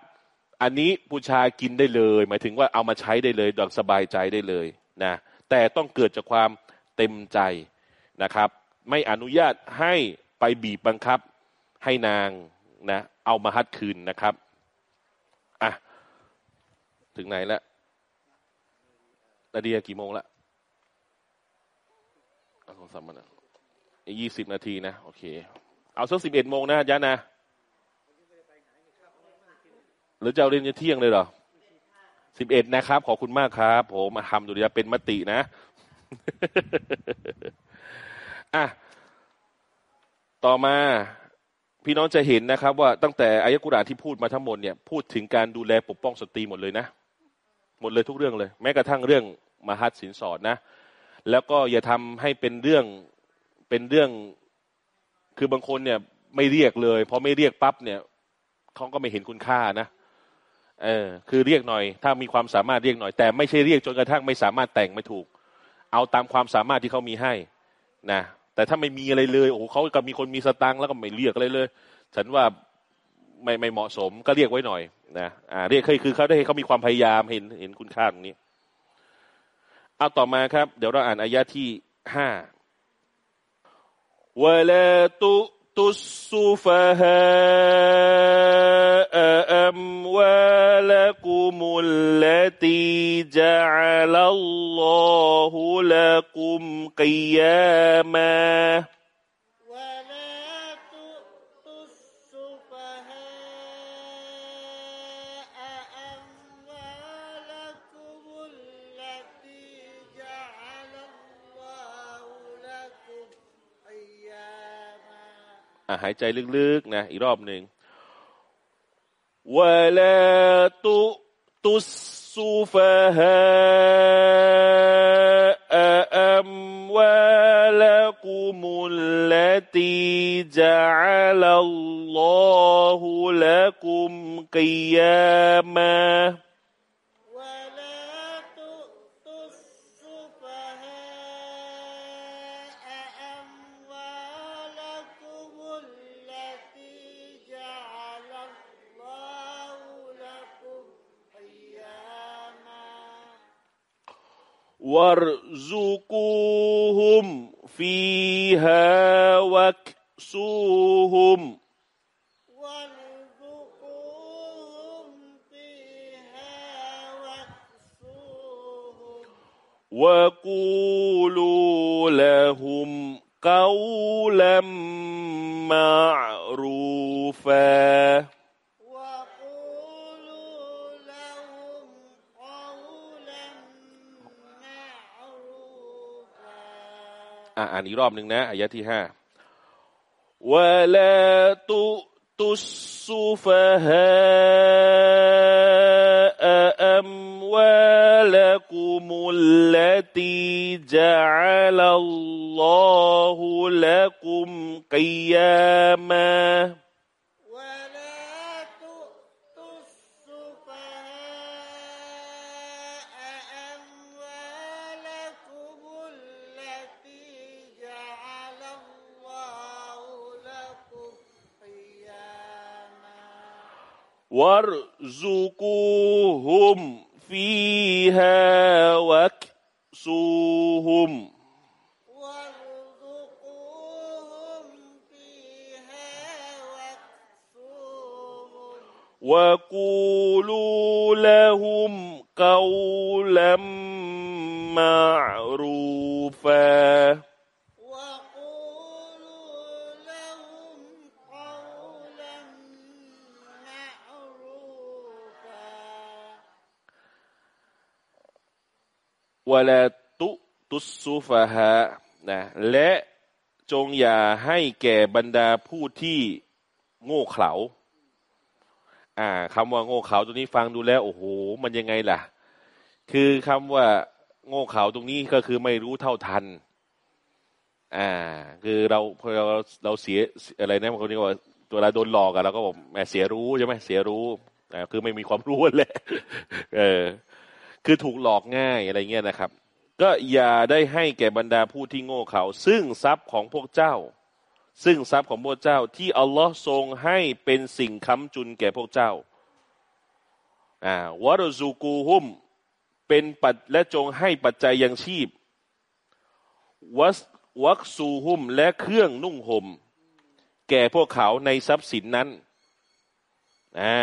อันนี้ผู้ชายกินได้เลย หมายถึงว่าเอามาใช้ได้เลยดังสบายใจได้เลยนะแต่ต้องเกิดจากความเต็มใจนะครับ ไม่อนุญาตให้ไปบีบบังคับให้นางนะ เอามาฮัดคืนนะครับอะถึงไหนแล้วนาเดียกี่โมงละเอาโทรศัพท์มานะยี่สิบนาทีนะ โอเค เอาสักสิบเอ็ดโมงนะยะนะหรือจะเอาเรียนจนเที่ยงเลยเหรอสิบเอ็ดนะครับ ขอบคุณมากครับผมมาทำดูดีเป็นมตินะอะต่อมา พี่น้องจะเห็นนะครับ ว่าตั้งแต่อายะกุรานที่พูดมาทั้งหมดเนี่ยพูดถึงการดูแลปกป้องสตรีหมดเลยนะ หมดเลยทุกเรื่องเลย แม้กระทั่งเรื่องมหัศสินสอดนะ แล้วก็อย่าทำให้เป็นเรื่องเป็นเรื่อง คือบางคนเนี่ยไม่เรียกเลยพอไม่เรียกปั๊บเนี่ยเขาก็ไม่เห็นคุณค่านะเออคือเรียกหน่อย ถ้ามีความสามารถเรียกหน่อย แต่ไม่ใช่เรียกจนกระทั่งไม่สามารถแต่งไม่ถูก เอาตามความสามารถที่เขามีให้นะ แต่ถ้าไม่มีอะไรเลยโอ้โหเขาก็มีคนมีสตังค์แล้วก็ไม่เรียกอะไรเลย ฉันว่าไม่ไม่เหมาะสมก็เรียกไว้หน่อยนะอ่าเรียกเคยคือเขาได้เขามีความพยายามเห็นเห็นคุณค่าตรงนี้เอาต่อมาครับ เดี๋ยวเราอ่านอายะที่ห้าวะลาตุตุสุฟฮา อัมวาลกุมุลลตีจัลลัลลอฮุลักุมกิยามา ولا تؤتوا السفهاء أموالكم التي جعل الله لكم قياما อ่ะหายใจลึกๆนะอีกรอบหนึ่ง วะลาตุตุสสุฟ وارزقوهم فيها واكسوهم. وقولوا لهم قولا معروفا. อะอ่านอีกรอบหนึ่งนะอายะที่ห้าวะลาตุตุสสุฟะฮาอัมวาลกุมุลลตีจัลลัลลอฮุลักุมกิยามา وارزقوهم فيها واكسوهم. وارزقوهم فيها واكسوهم. وقولوا لهم قولا معروفا. วลาตุตุสุฟะฮะนะและจงอย่าให้แก่บรรดาผู้ที่โง่เขลาอ่าคำว่าโง่เขลาตรงนี้ฟังดูแล้ว โอ้โห มันยังไงล่ะ คือคำว่า โง่เขลาตรงนี้ก็คือไม่รู้เท่าทัน อ่า คือเราพอเราเราเสียอะไรนะคนนี้ว่าตัวเราโดนหลอกอะเราก็บอกแหมเสียรู้ใช่ไหมเสียรู้อ่าคือไม่มีความรู้เลยเออ คือถูกหลอกง่ายอะไรเงี้ยนะครับ ก็อย่าได้ให้แก่บรรดาผู้ที่โง่เขา ซึ่งทรัพย์ของพวกเจ้า ซึ่งทรัพย์ของพวกเจ้าที่อัลลอฮ์ทรงให้เป็นสิ่งค้ำจุนแก่พวกเจ้าอ่าวารซูกูฮุมเป็นปัจและจงให้ปัจจัยยังชีพวัสวักซูฮุมและเครื่องนุ่งหม่มแก่พวกเขาในทรัพย์สินนั้นอ่า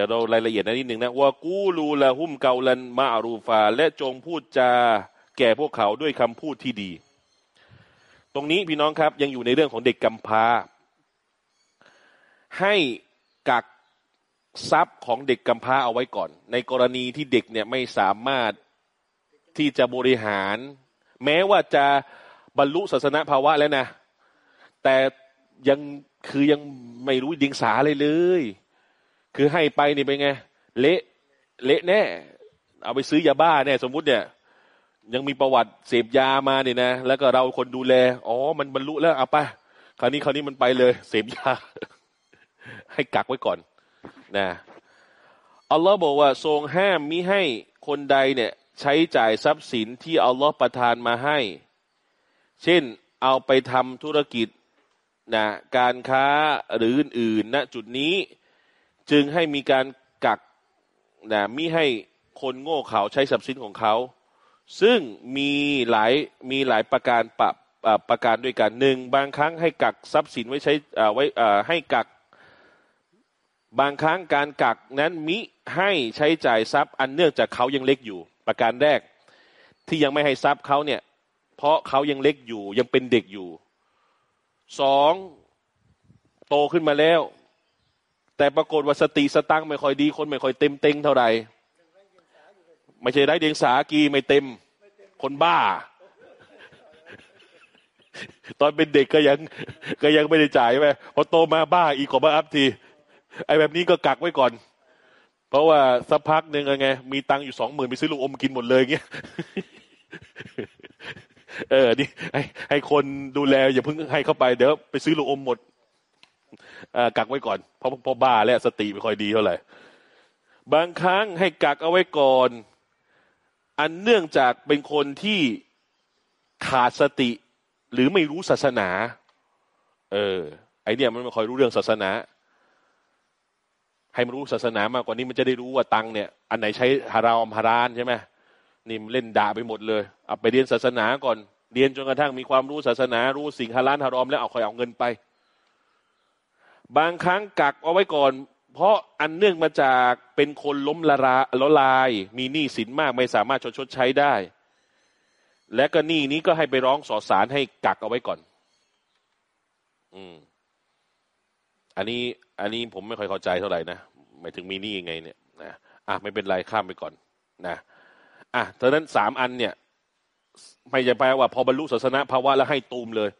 ดี๋ยวเรารายละเอียดนิดหนึ่งนะว่ากูรูละหุมเกาลันมาอารูฟา และจงพูดจาแก่พวกเขาด้วยคำพูดที่ดี ตรงนี้พี่น้องครับยังอยู่ในเรื่องของเด็กกำพร้า ให้กักทรัพย์ของเด็กกำพร้าเอาไว้ก่อน ในกรณีที่เด็กเนี่ยไม่สามารถที่จะบริหาร แม้ว่าจะบรรลุศาสนภาวะแล้วนะ แต่ยังคือยังไม่รู้ดิงสาเลยเลย คือให้ไปนี่เป็นไง เละเละแน่ เอาไปซื้อยาบ้าแน่สมมุติเนี่ย ยังมีประวัติเสพยามาเนี่ยนะ แล้วก็เราคนดูแล อ๋อ มันบรรลุแล้วเอาไปคราวนี้คราวนี้มันไปเลย เสพยา ให้กักไว้ก่อนนะอัลลอฮ์บอกว่าทรงห้ามมิให้คนใดเนี่ย ใช้จ่ายทรัพย์สินที่อัลลอฮ์ประทานมาให้ เช่นเอาไปทำธุรกิจนะการค้าหรืออื่นๆณนะจุดนี้ จึงให้มีการกักนะมิให้คนโง่เขาใช้ทรัพย์สินของเขา ซึ่งมีหลายมีหลายประการปะประการด้วยกันหนึ่งบางครั้งให้กักทรัพย์สินไว้ใช้ไว้ให้กัก บางครั้งการกักนั้นมิให้ใช้จ่ายทรัพย์ อันเนื่องจากเขายังเล็กอยู่ ประการแรก ที่ยังไม่ให้ทรัพย์เขาเนี่ย เพราะเขายังเล็กอยู่ยังเป็นเด็กอยู่สองโตขึ้นมาแล้ว แต่ปรากฏว่าสติสตังไม่ค่อยดี คนไม่ค่อยเต็มเต็งเท่าไหร่ไม่ใช่ได้เดียงสากีไม่เต็ม คนบ้า ตอนเป็นเด็กก็ยัง ก็ยังไม่ได้จ่ายไปพอโตมาบ้าอีกขอมาอัพที ไอ้แบบนี้ก็กักไว้ก่อน เพราะว่าสักพักหนึ่งไง มีตังอยู่สองหมื่นไปซื้อลูกอมกินหมดเลยเงี้ยเออ นี่ให้ให้คนดูแลอย่าเพิ่งให้เข้าไปเดี๋ยวไปซื้อลูกอมหมด กักไว้ก่อน เพราะเพราะบ้าและสติไม่ค่อยดีเท่าไหร่บางครั้งให้กักเอาไว้ก่อน อันเนื่องจากเป็นคนที่ขาดสติหรือไม่รู้ศาสนา เออ ไอเนี่ยมันไม่ค่อยรู้เรื่องศาสนา ให้มันรู้ศาสนามากกว่านี้มันจะได้รู้ว่าตังเนี่ย อันไหนใช้ฮารามฮารานใช่ไหมนี่เล่นด่าไปหมดเลยเอาไปเรียนศาสนาก่อน เรียนจนกระทั่งมีความรู้ศาสนา รู้สิ่งฮารานฮารอมแล้วเอาคอยเอาเงินไป บางครั้งกักเอาไว้ก่อน เพราะอันเนื่องมาจากเป็นคนล้มละลาละลาย มีหนี้สินมากไม่สามารถชดชดใช้ได้ และก็หนี้นี้ก็ให้ไปร้องสอสารให้กักเอาไว้ก่อน อืม อันนี้ อันนี้ผมไม่ค่อยเข้าใจเท่าไหร่นะหมายถึงมีหนี้ยังไง เนี่ยนะอะไม่เป็นไรข้ามไปก่อน นะอะตอนนั้นสามอันเนี่ยไม่ใช่แปลว่าพอบรรลุศาสนาภาวะแล้วให้ตูมเลย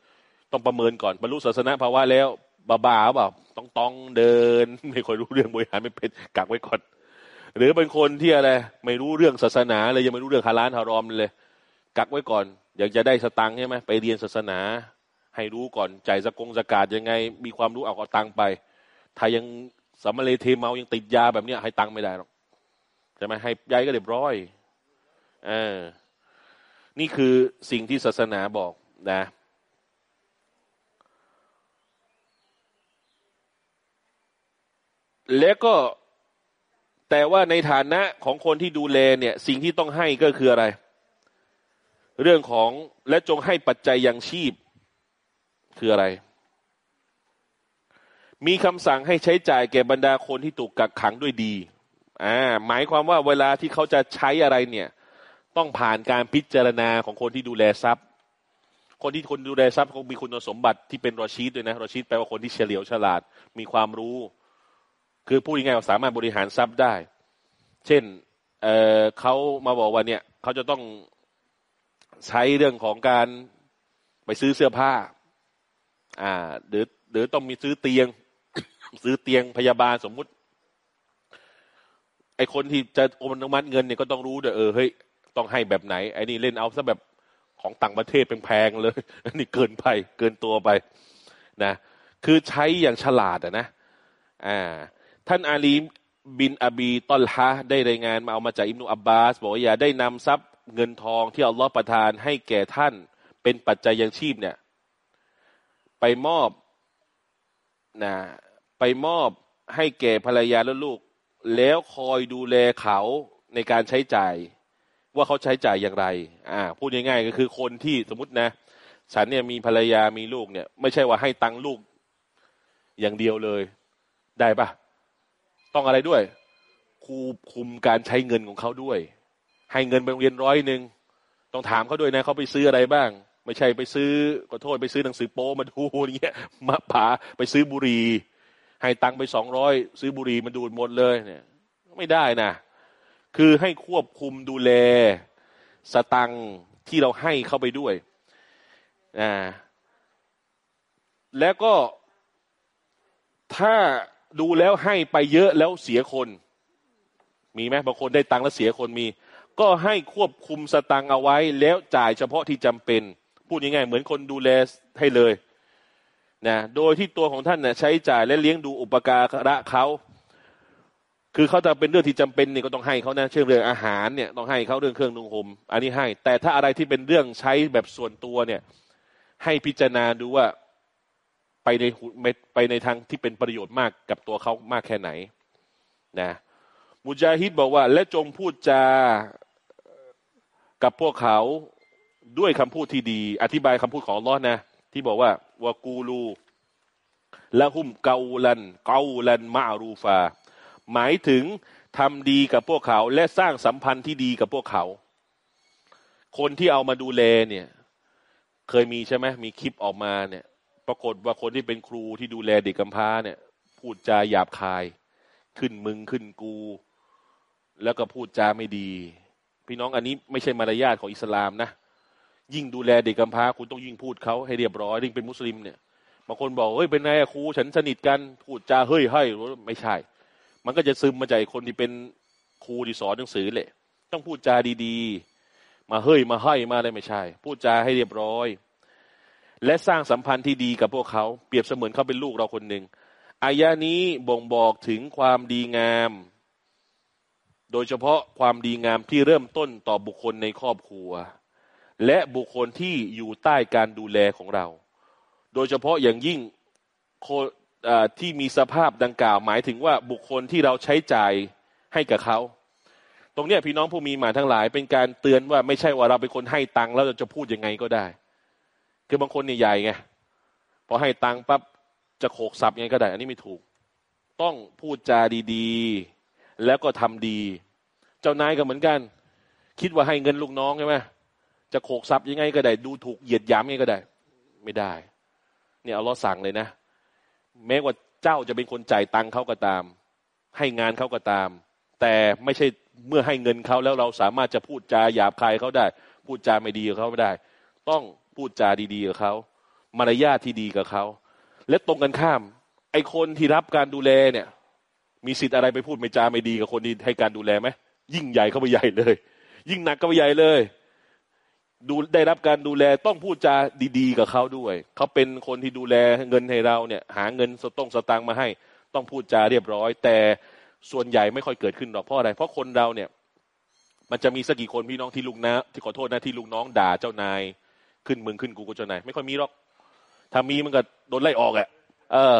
ต้องประเมินก่อนบรรลุศาสนาภาวะแล้ว บาบาเปล่าต้องต้องเดิน ไม่ค่อยรู้เรื่องบริหารไม่เป็นกักไว้ก่อน หรือเป็นคนที่อะไร ไม่รู้เรื่องศาสนาเลยยังไม่รู้เรื่องฮาลานฮารอมเลย กักไว้ก่อน อยากจะได้สตังค์ใช่ไหมไปเรียนศาสนา ให้รู้ก่อนใจสกงสกาดยังไง มีความรู้เอาเอาตังค์ไป ถ้ายังสมมาเลเทเมายังติดยาแบบเนี้ยให้ตังค์ไม่ได้หรอกใช่ไหมให้ยายก็เรียบร้อยเออนี่คือสิ่งที่ศาสนาบอกนะ แล้วก็แต่ว่าในฐานะของคนที่ดูแลเนี่ย สิ่งที่ต้องให้ก็คืออะไร เรื่องของและจงให้ปัจจัยยังชีพคืออะไร มีคำสั่งให้ใช้จ่ายแก่บรรดาคนที่ถูกกักขังด้วยดีอ่าหมายความว่าเวลาที่เขาจะใช้อะไรเนี่ย ต้องผ่านการพิจารณาของคนที่ดูแลทรัพย์ คนที่คนดูแลทรัพย์เขามีคุณสมบัติที่เป็นรอชีดด้วยนะรอชีดแปลว่าคนที่เฉลียวฉลาด มีความรู้ คือพูดง่ายๆสามารถบริหารทรัพย์ได้ เช่นเเขามาบอกว่าเนี่ยเขาจะต้องใช้เรื่องของการไปซื้อเสื้อผ้า อ่า หรือหรือต้องมีซื้อเตียง ซื้อเตียงพยาบาลสมมุติ ไอคนที่จะอนุมัติเงินเนี่ยก็ต้องรู้ด้วยเออเฮ้ยต้องให้แบบไหนไอ้นี่เล่นเอาซะแบบของต่างประเทศแพงๆเลยนนี้เกินไป เกินตัวไป นะ คือใช้อย่างฉลาดอะนะ อ่า ท่านอาลีบินอบีตอลฮะได้รายงานมาเอามาจากอิมนุอับบาสบอกว่าอย่าได้นำทรัพย์เงินทองที่อัลลอฮฺประทานให้แก่ท่าน เป็นปัจจัยยังชีพเนี่ย ไปมอบนะไปมอบให้แก่ภรรยาและลูก แล้วคอยดูแลเขาในการใช้จ่าย ว่าเขาใช้จ่ายอย่างไร อ่า พูดง่ายๆก็คือคนที่สมมตินะ ฉันเนี่ยมีภรรยามีลูกเนี่ย ไม่ใช่ว่าให้ตังลูกอย่างเดียวเลย ได้ปะ ต้องอะไรด้วยคูคุมการใช้เงินของเขาด้วย ให้เงินไปโรงเรียนร้อยหนึ่งต้องถามเขาด้วยนะเขาไปซื้ออะไรบ้าง ไม่ใช่ไปซื้อขอโทษไปซื้อหนังสือโป้มาดูอย่างเงี้ยมาผาไปซื้อบุหรี่ให้ตังไปสองร้อยซื้อบุหรี่มาดูดหมดเลยเนี่ย ไม่ได้นะคือให้ควบคุมดูแลสตังที่เราให้เข้าไปด้วยอ่าแล้วก็ถ้า ดูแล้วให้ไปเยอะแล้วเสียคน มีไหมบางคนได้ตังค์แล้วเสียคนมี ก็ให้ควบคุมสตังค์เอาไว้ แล้วจ่ายเฉพาะที่จำเป็น พูดง่ายๆเหมือนคนดูแลให้เลยนะโดยที่ตัวของท่านนะ่ะใช้จ่ายและเลี้ยงดูอุปการะเขาคือเขาจะเป็นเรื่องที่จำเป็นเนี่ยก็ต้องให้เขานะเช่นเรื่องอาหารเนี่ยต้องให้เขาเรื่องเครื่องนุ่งห่มอันนี้ให้ แต่ถ้าอะไรที่เป็นเรื่องใช้แบบส่วนตัวเนี่ย ให้พิจารณาดูว่า ไปในไปในทางที่เป็นประโยชน์มากกับตัวเขามากแค่ไหนนะมุจาฮิดบอกว่า และจงพูดจากับพวกเขาด้วยคำพูดที่ดี อธิบายคำพูดของลอนะ ที่บอกว่าวากูลูละหุมเกาลัน เกาลันมารูฟา หมายถึงทำดีกับพวกเขา และสร้างสัมพันธ์ที่ดีกับพวกเขา คนที่เอามาดูแลเนี่ย เคยมีใช่ไหมมีคลิปออกมาเนี่ย ปรากฏว่าคนที่เป็นครูที่ดูแลเด็กกำพร้าเนี่ย พูดจาหยาบคาย ขึ้นมึงขึ้นกู แล้วก็พูดจาไม่ดี พี่น้องอันนี้ไม่ใช่มารยาทของอิสลามนะยิ่งดูแลเด็กกำพร้าคุณต้องยิ่งพูดเขาให้เรียบร้อยยิ่งเป็นมุสลิมเนี่ยบางคนบอกเฮ้ยเป็นไงครูฉันสนิทกันพูดจาเฮ้ยเฮ้ไม่ใช่ มันก็จะซึมมาจากคนที่เป็นครูที่สอนหนังสือแหละต้องพูดจาดีๆ มาเฮ้ยมาให้มาอะไรไม่ใช่ พูดจาให้เรียบร้อย และสร้างสัมพันธ์ที่ดีกับพวกเขา เปรียบเสมือนเขาเป็นลูกเราคนหนึ่งอายานี้บ่งบอกถึงความดีงาม โดยเฉพาะความดีงามที่เริ่มต้นต่อบุคคลในครอบครัว และบุคคลที่อยู่ใต้การดูแลของเรา โดยเฉพาะอย่างยิ่งที่มีสภาพดังกล่าวหมายถึงว่าบุคคลที่เราใช้จ่ายให้กับเขา ตรงนี้พี่น้องผู้มีหมาทั้งหลาย เป็นการเตือนว่าไม่ใช่ว่าเราเป็นคนให้ตังค์แล้วเราจะพูดยังไงก็ได้ คือบางคนเนี่ยใหญ่ไงพอให้ตังค์ปั๊บจะโขกสับยังไงก็ได้ อันนี้ไม่ถูก ต้องพูดจาดีๆ แล้วก็ทำดี เจ้านายก็เหมือนกัน คิดว่าให้เงินลูกน้องใช่ไหมจะโขกสับยังไงก็ได้ ดูถูกเหยียดหยามยังไงก็ได้ ไม่ได้ เนี่ยเอาล้อสั่งเลยนะ แม้ว่าเจ้าจะเป็นคนจ่ายตังค์เขาก็ตาม ให้งานเขาก็ตาม แต่ไม่ใช่เมื่อให้เงินเขาแล้วเราสามารถจะพูดจาหยาบคายเขาได้ พูดจาไม่ดีกับเขาไม่ได้ ต้อง พูดจาดีๆกับเขามารยาทที่ดีกับเขาและตรงกันข้าม ไอคนที่รับการดูแลเนี่ย มีสิทธิ์อะไรไปพูดไม่จาไม่ดีกับคนที่ให้การดูแลไหมยิ่งใหญ่เข้าไปใหญ่เลย ยิ่งหนักเข้าไปใหญ่เลยดูได้รับการดูแลต้องพูดจาดี ๆ กับเขาด้วย เขาเป็นคนที่ดูแลเงินให้เราเนี่ย หาเงินสต้งสตางค์มาให้ ต้องพูดจาเรียบร้อย แต่ส่วนใหญ่ไม่ค่อยเกิดขึ้นหรอกเพราะอะไรเพราะคนเราเนี่ย มันจะมีสักกี่คนพี่น้องที่ลูกนะที่ขอโทษนะที่ลูกน้องด่าเจ้านาย ขึ้นมึงขึ้นกูกูเจ้านายไม่ค่อยมีหรอกถ้ามีมันก็โดนไล่ออกแหละเออ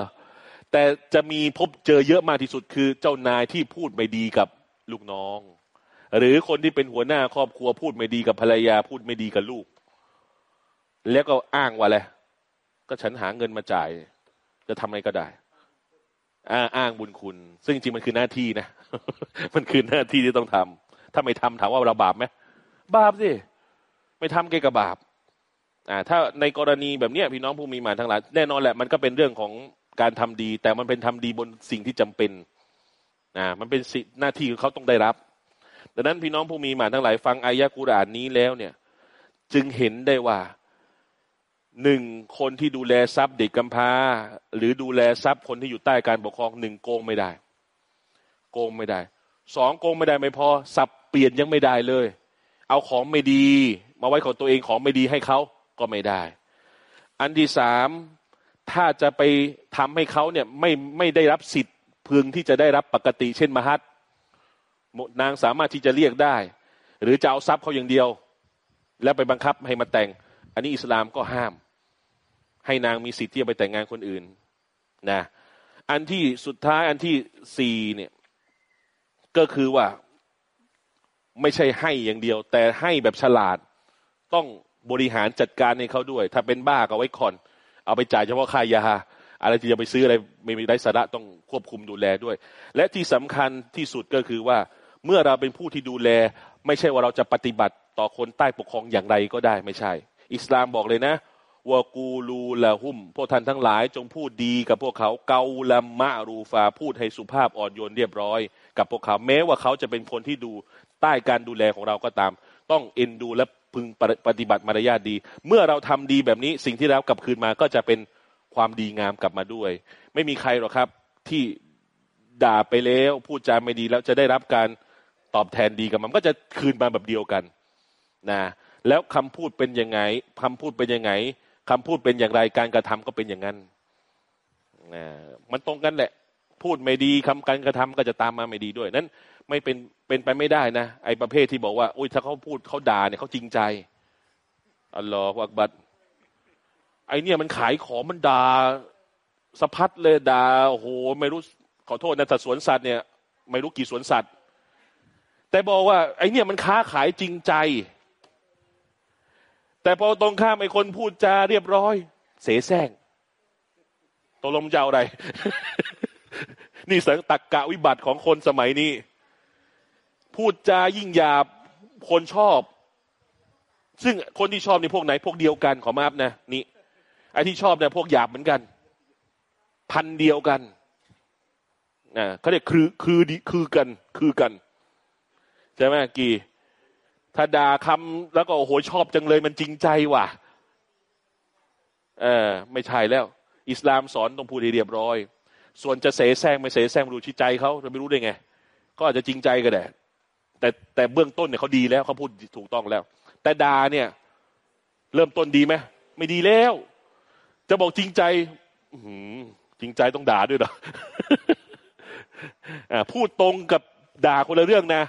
แต่จะมีพบเจอเยอะมากที่สุดคือเจ้านายที่พูดไม่ดีกับลูกน้อง หรือคนที่เป็นหัวหน้าครอบครัวพูดไม่ดีกับภรรยา พูดไม่ดีกับลูก แล้วก็อ้างว่าอะไรก็ฉันหาเงินมาจ่าย จะทำอะไรก็ได้อ้างอ้างบุญคุณ ซึ่งจริงมันคือหน้าที่นะ มันคือหน้าที่ที่ต้องทำถ้าไม่ทำถามว่าเราบาปไหมบาปสิ ไม่ทำเกี่ยกับบาป อ่าถ้าในกรณีแบบเนี้ยพี่น้องผู้มีหมาทั้งหลายแน่นอนแหละมันก็เป็นเรื่องของการทำดี แต่มันเป็นทำดีบนสิ่งที่จำเป็นอ่ามันเป็นสิหน้าที่เขาต้องได้รับ ดังนั้นพี่น้องผู้มีหมาทั้งหลาย ฟังอายะกุรอานนี้แล้วเนี่ย จึงเห็นได้ว่าหนึ่งคนที่ดูแลทรัพย์เด็กกำพร้า หรือดูแลทรัพย์คนที่อยู่ใต้การปกครองหนึ่งโกงไม่ได้ โกงไม่ได้สองโกงไม่ได้ไม่พอสับเปลี่ยนยังไม่ได้เลย เอาของไม่ดี มาไว้ของตัวเองของไม่ดีให้เขา ก็ไม่ได้ อันที่สามถ้าจะไปทำให้เขาเนี่ยไม่ไม่ได้รับสิทธิ์พึงที่จะได้รับปกติ เช่นมหัดนางสามารถที่จะเรียกได้ หรือจะเอาทรัพย์เขาอย่างเดียว แล้วไปบังคับให้มาแต่ง อันนี้อิสลามก็ห้าม ให้นางมีสิทธิ์ที่จะไปแต่งงานคนอื่นนะอันที่สุดท้ายอันที่สี่เนี่ยก็คือว่าไม่ใช่ให้อย่างเดียว แต่ให้แบบฉลาดต้อง บริหารจัดการในเขาด้วย ถ้าเป็นบ้าก็ไว้คอน เอาไปจ่ายเฉพาะค่ายาอะไรที่จะไปซื้ออะไรไม่มีไร้สาระต้องควบคุมดูแลด้วย และที่สำคัญที่สุดก็คือว่าเมื่อเราเป็นผู้ที่ดูแล ไม่ใช่ว่าเราจะปฏิบัติต่อคนใต้ปกครองอย่างไรก็ได้ไม่ใช่ อิสลามบอกเลยนะวากูลูละหุม พวกท่านทั้งหลายจงพูดดีกับพวกเขาเกาละมะรูฟาพูดให้สุภาพอ่อนโยนเรียบร้อย กับพวกเขาแม้ว่าเขาจะเป็นคนที่ดูใต้การดูแลของเราก็ตาม ต้องเอ็นดูและ พึงปฏิบัติมารยาทดี เมื่อเราทำดีแบบนี้สิ่งที่เรากลับคืนมาก็จะเป็นความดีงามกลับมาด้วย ไม่มีใครหรอกครับที่ด่าไปแล้วพูดจาไม่ดีแล้วจะได้รับการตอบแทนดีกับมันก็จะคืนมาแบบเดียวกันนะแล้วคำพูดเป็นยังไงคำพูดเป็นยังไงคำพูดเป็นอย่างไรการกระทำก็เป็นอย่างนั้นนะมันตรงกันแหละ พูดไม่ดีคำการกระทำก็จะตามมาไม่ดีด้วยนั้น ไม่เป็นเป็นไปไม่ได้นะไอ้ประเภทที่บอกว่าโอ้ยถ้าเขาพูดเขาด่าเนี่ยเขาจริงใจอัลลอฮฺอักบัดไอเนี่ยมันขายของมันด่าสะพัดเลยด่าโอ้โหไม่รู้ขอโทษนะแต่สวนสัตว์เนี่ยไม่รู้กี่สวนสัตว์ แต่บอกว่า ไอเนี่ยมันค้าขายจริงใจ แต่พอตรงข้ามไอคนพูดจาเรียบร้อย เสแสร้งตกลงจะเอาอะไร นี่สังตักกะวิบัติของคนสมัยนี้ พูดจายิ่งหยาบคนชอบ ซึ่งคนที่ชอบในพวกไหน พวกเดียวกันขอมาบนะนี่ไอ้ที่ชอบเนี่ยพวกหยาบเหมือนกัน พันเดียวกันนะเขาเรียกคือคือดีคือกัน คือกันใช่ไหมกี่ถ้าด่าคำแล้วก็โอ้โหชอบจังเลยมันจริงใจว่ะ เออ ไม่ใช่แล้ว อิสลามสอนต้องพูดให้เรียบร้อย ส่วนจะเสแสร้งไม่เสแสร้งรู้ชิใจเขาเราไม่รู้ได้ไง ก็อาจจะจริงใจก็ได้ แต่แต่เบื้องต้นเนี่ยเขาดีแล้วเขาพูดถูกต้องแล้ว แต่ดาเนี่ย เริ่มต้นดีไหมไม่ดีแล้ว จะบอกจริงใจจริงใจต้องด่าด้วยเหรอพูดตรงกับด่าคนละเรื่องนะ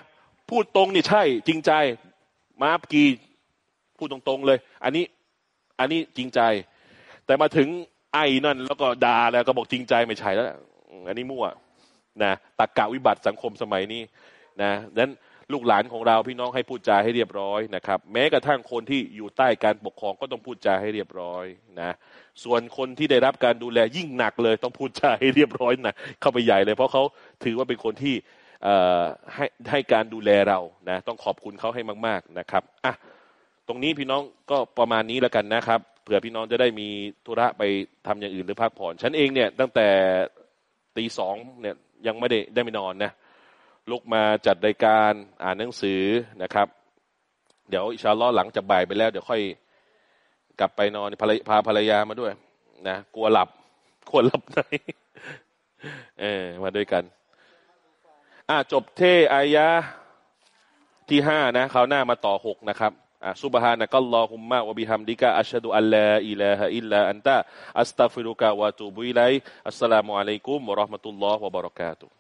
พูดตรงนี่ใช่ จริงใจ มาบกีพูดตรงๆเลย อันนี้ อันนี้จริงใจ แต่มาถึงไอ้นั่น แล้วก็ด่าแล้วก็บอกจริงใจไม่ใช่แล้วอันนี้มั่วนะตักกะวิบัติสังคมสมัยนี้นะนั้น ลูกหลานของเราพี่น้องให้พูดจาให้เรียบร้อยนะครับ แม้กระทั่งคนที่อยู่ใต้การปกครองก็ต้องพูดจาให้เรียบร้อยนะส่วนคนที่ได้รับการดูแลยิ่งหนักเลย ต้องพูดจาให้เรียบร้อยนะเข้าไปใหญ่เลย เพราะเขาถือว่าเป็นคนที่ให้ให้การดูแลเรานะต้องขอบคุณเขาให้มาก ๆนะครับอะตรงนี้พี่น้องก็ประมาณนี้แล้วกันนะครับเผื่อพี่น้องจะได้มีธุระไปทำอย่างอื่นหรือพักผ่อนฉันเองเนี่ยตั้งแต่ตีสองเนี่ยยังไม่ได้ได้ไม่นอนนะ ลุกมาจัดรายการอ่านหนังสือนะครับ เดี๋ยวอิชาล้อหลังจากบ่ายไปแล้ว เดี๋ยวค่อยกลับไปนอนพาภรรยามาด้วยนะกลัวหลับกลัวหลับในเออมาด้วยกัน อ่าจบเทอายะที่ห้านะคราวหน้ามาต่อหกนะครับอะซุบฮานะกัลลอฮุมมะวะบิฮัมดิกะอัชฮะดุอัลลาอิลาฮะอิลลาอันตะอัสตัฟิรุกะวะตูบุอิลัยอัสสลามุอะลัยกุมวะราะห์มะตุลลอฮ์วะบะเราะกาตุ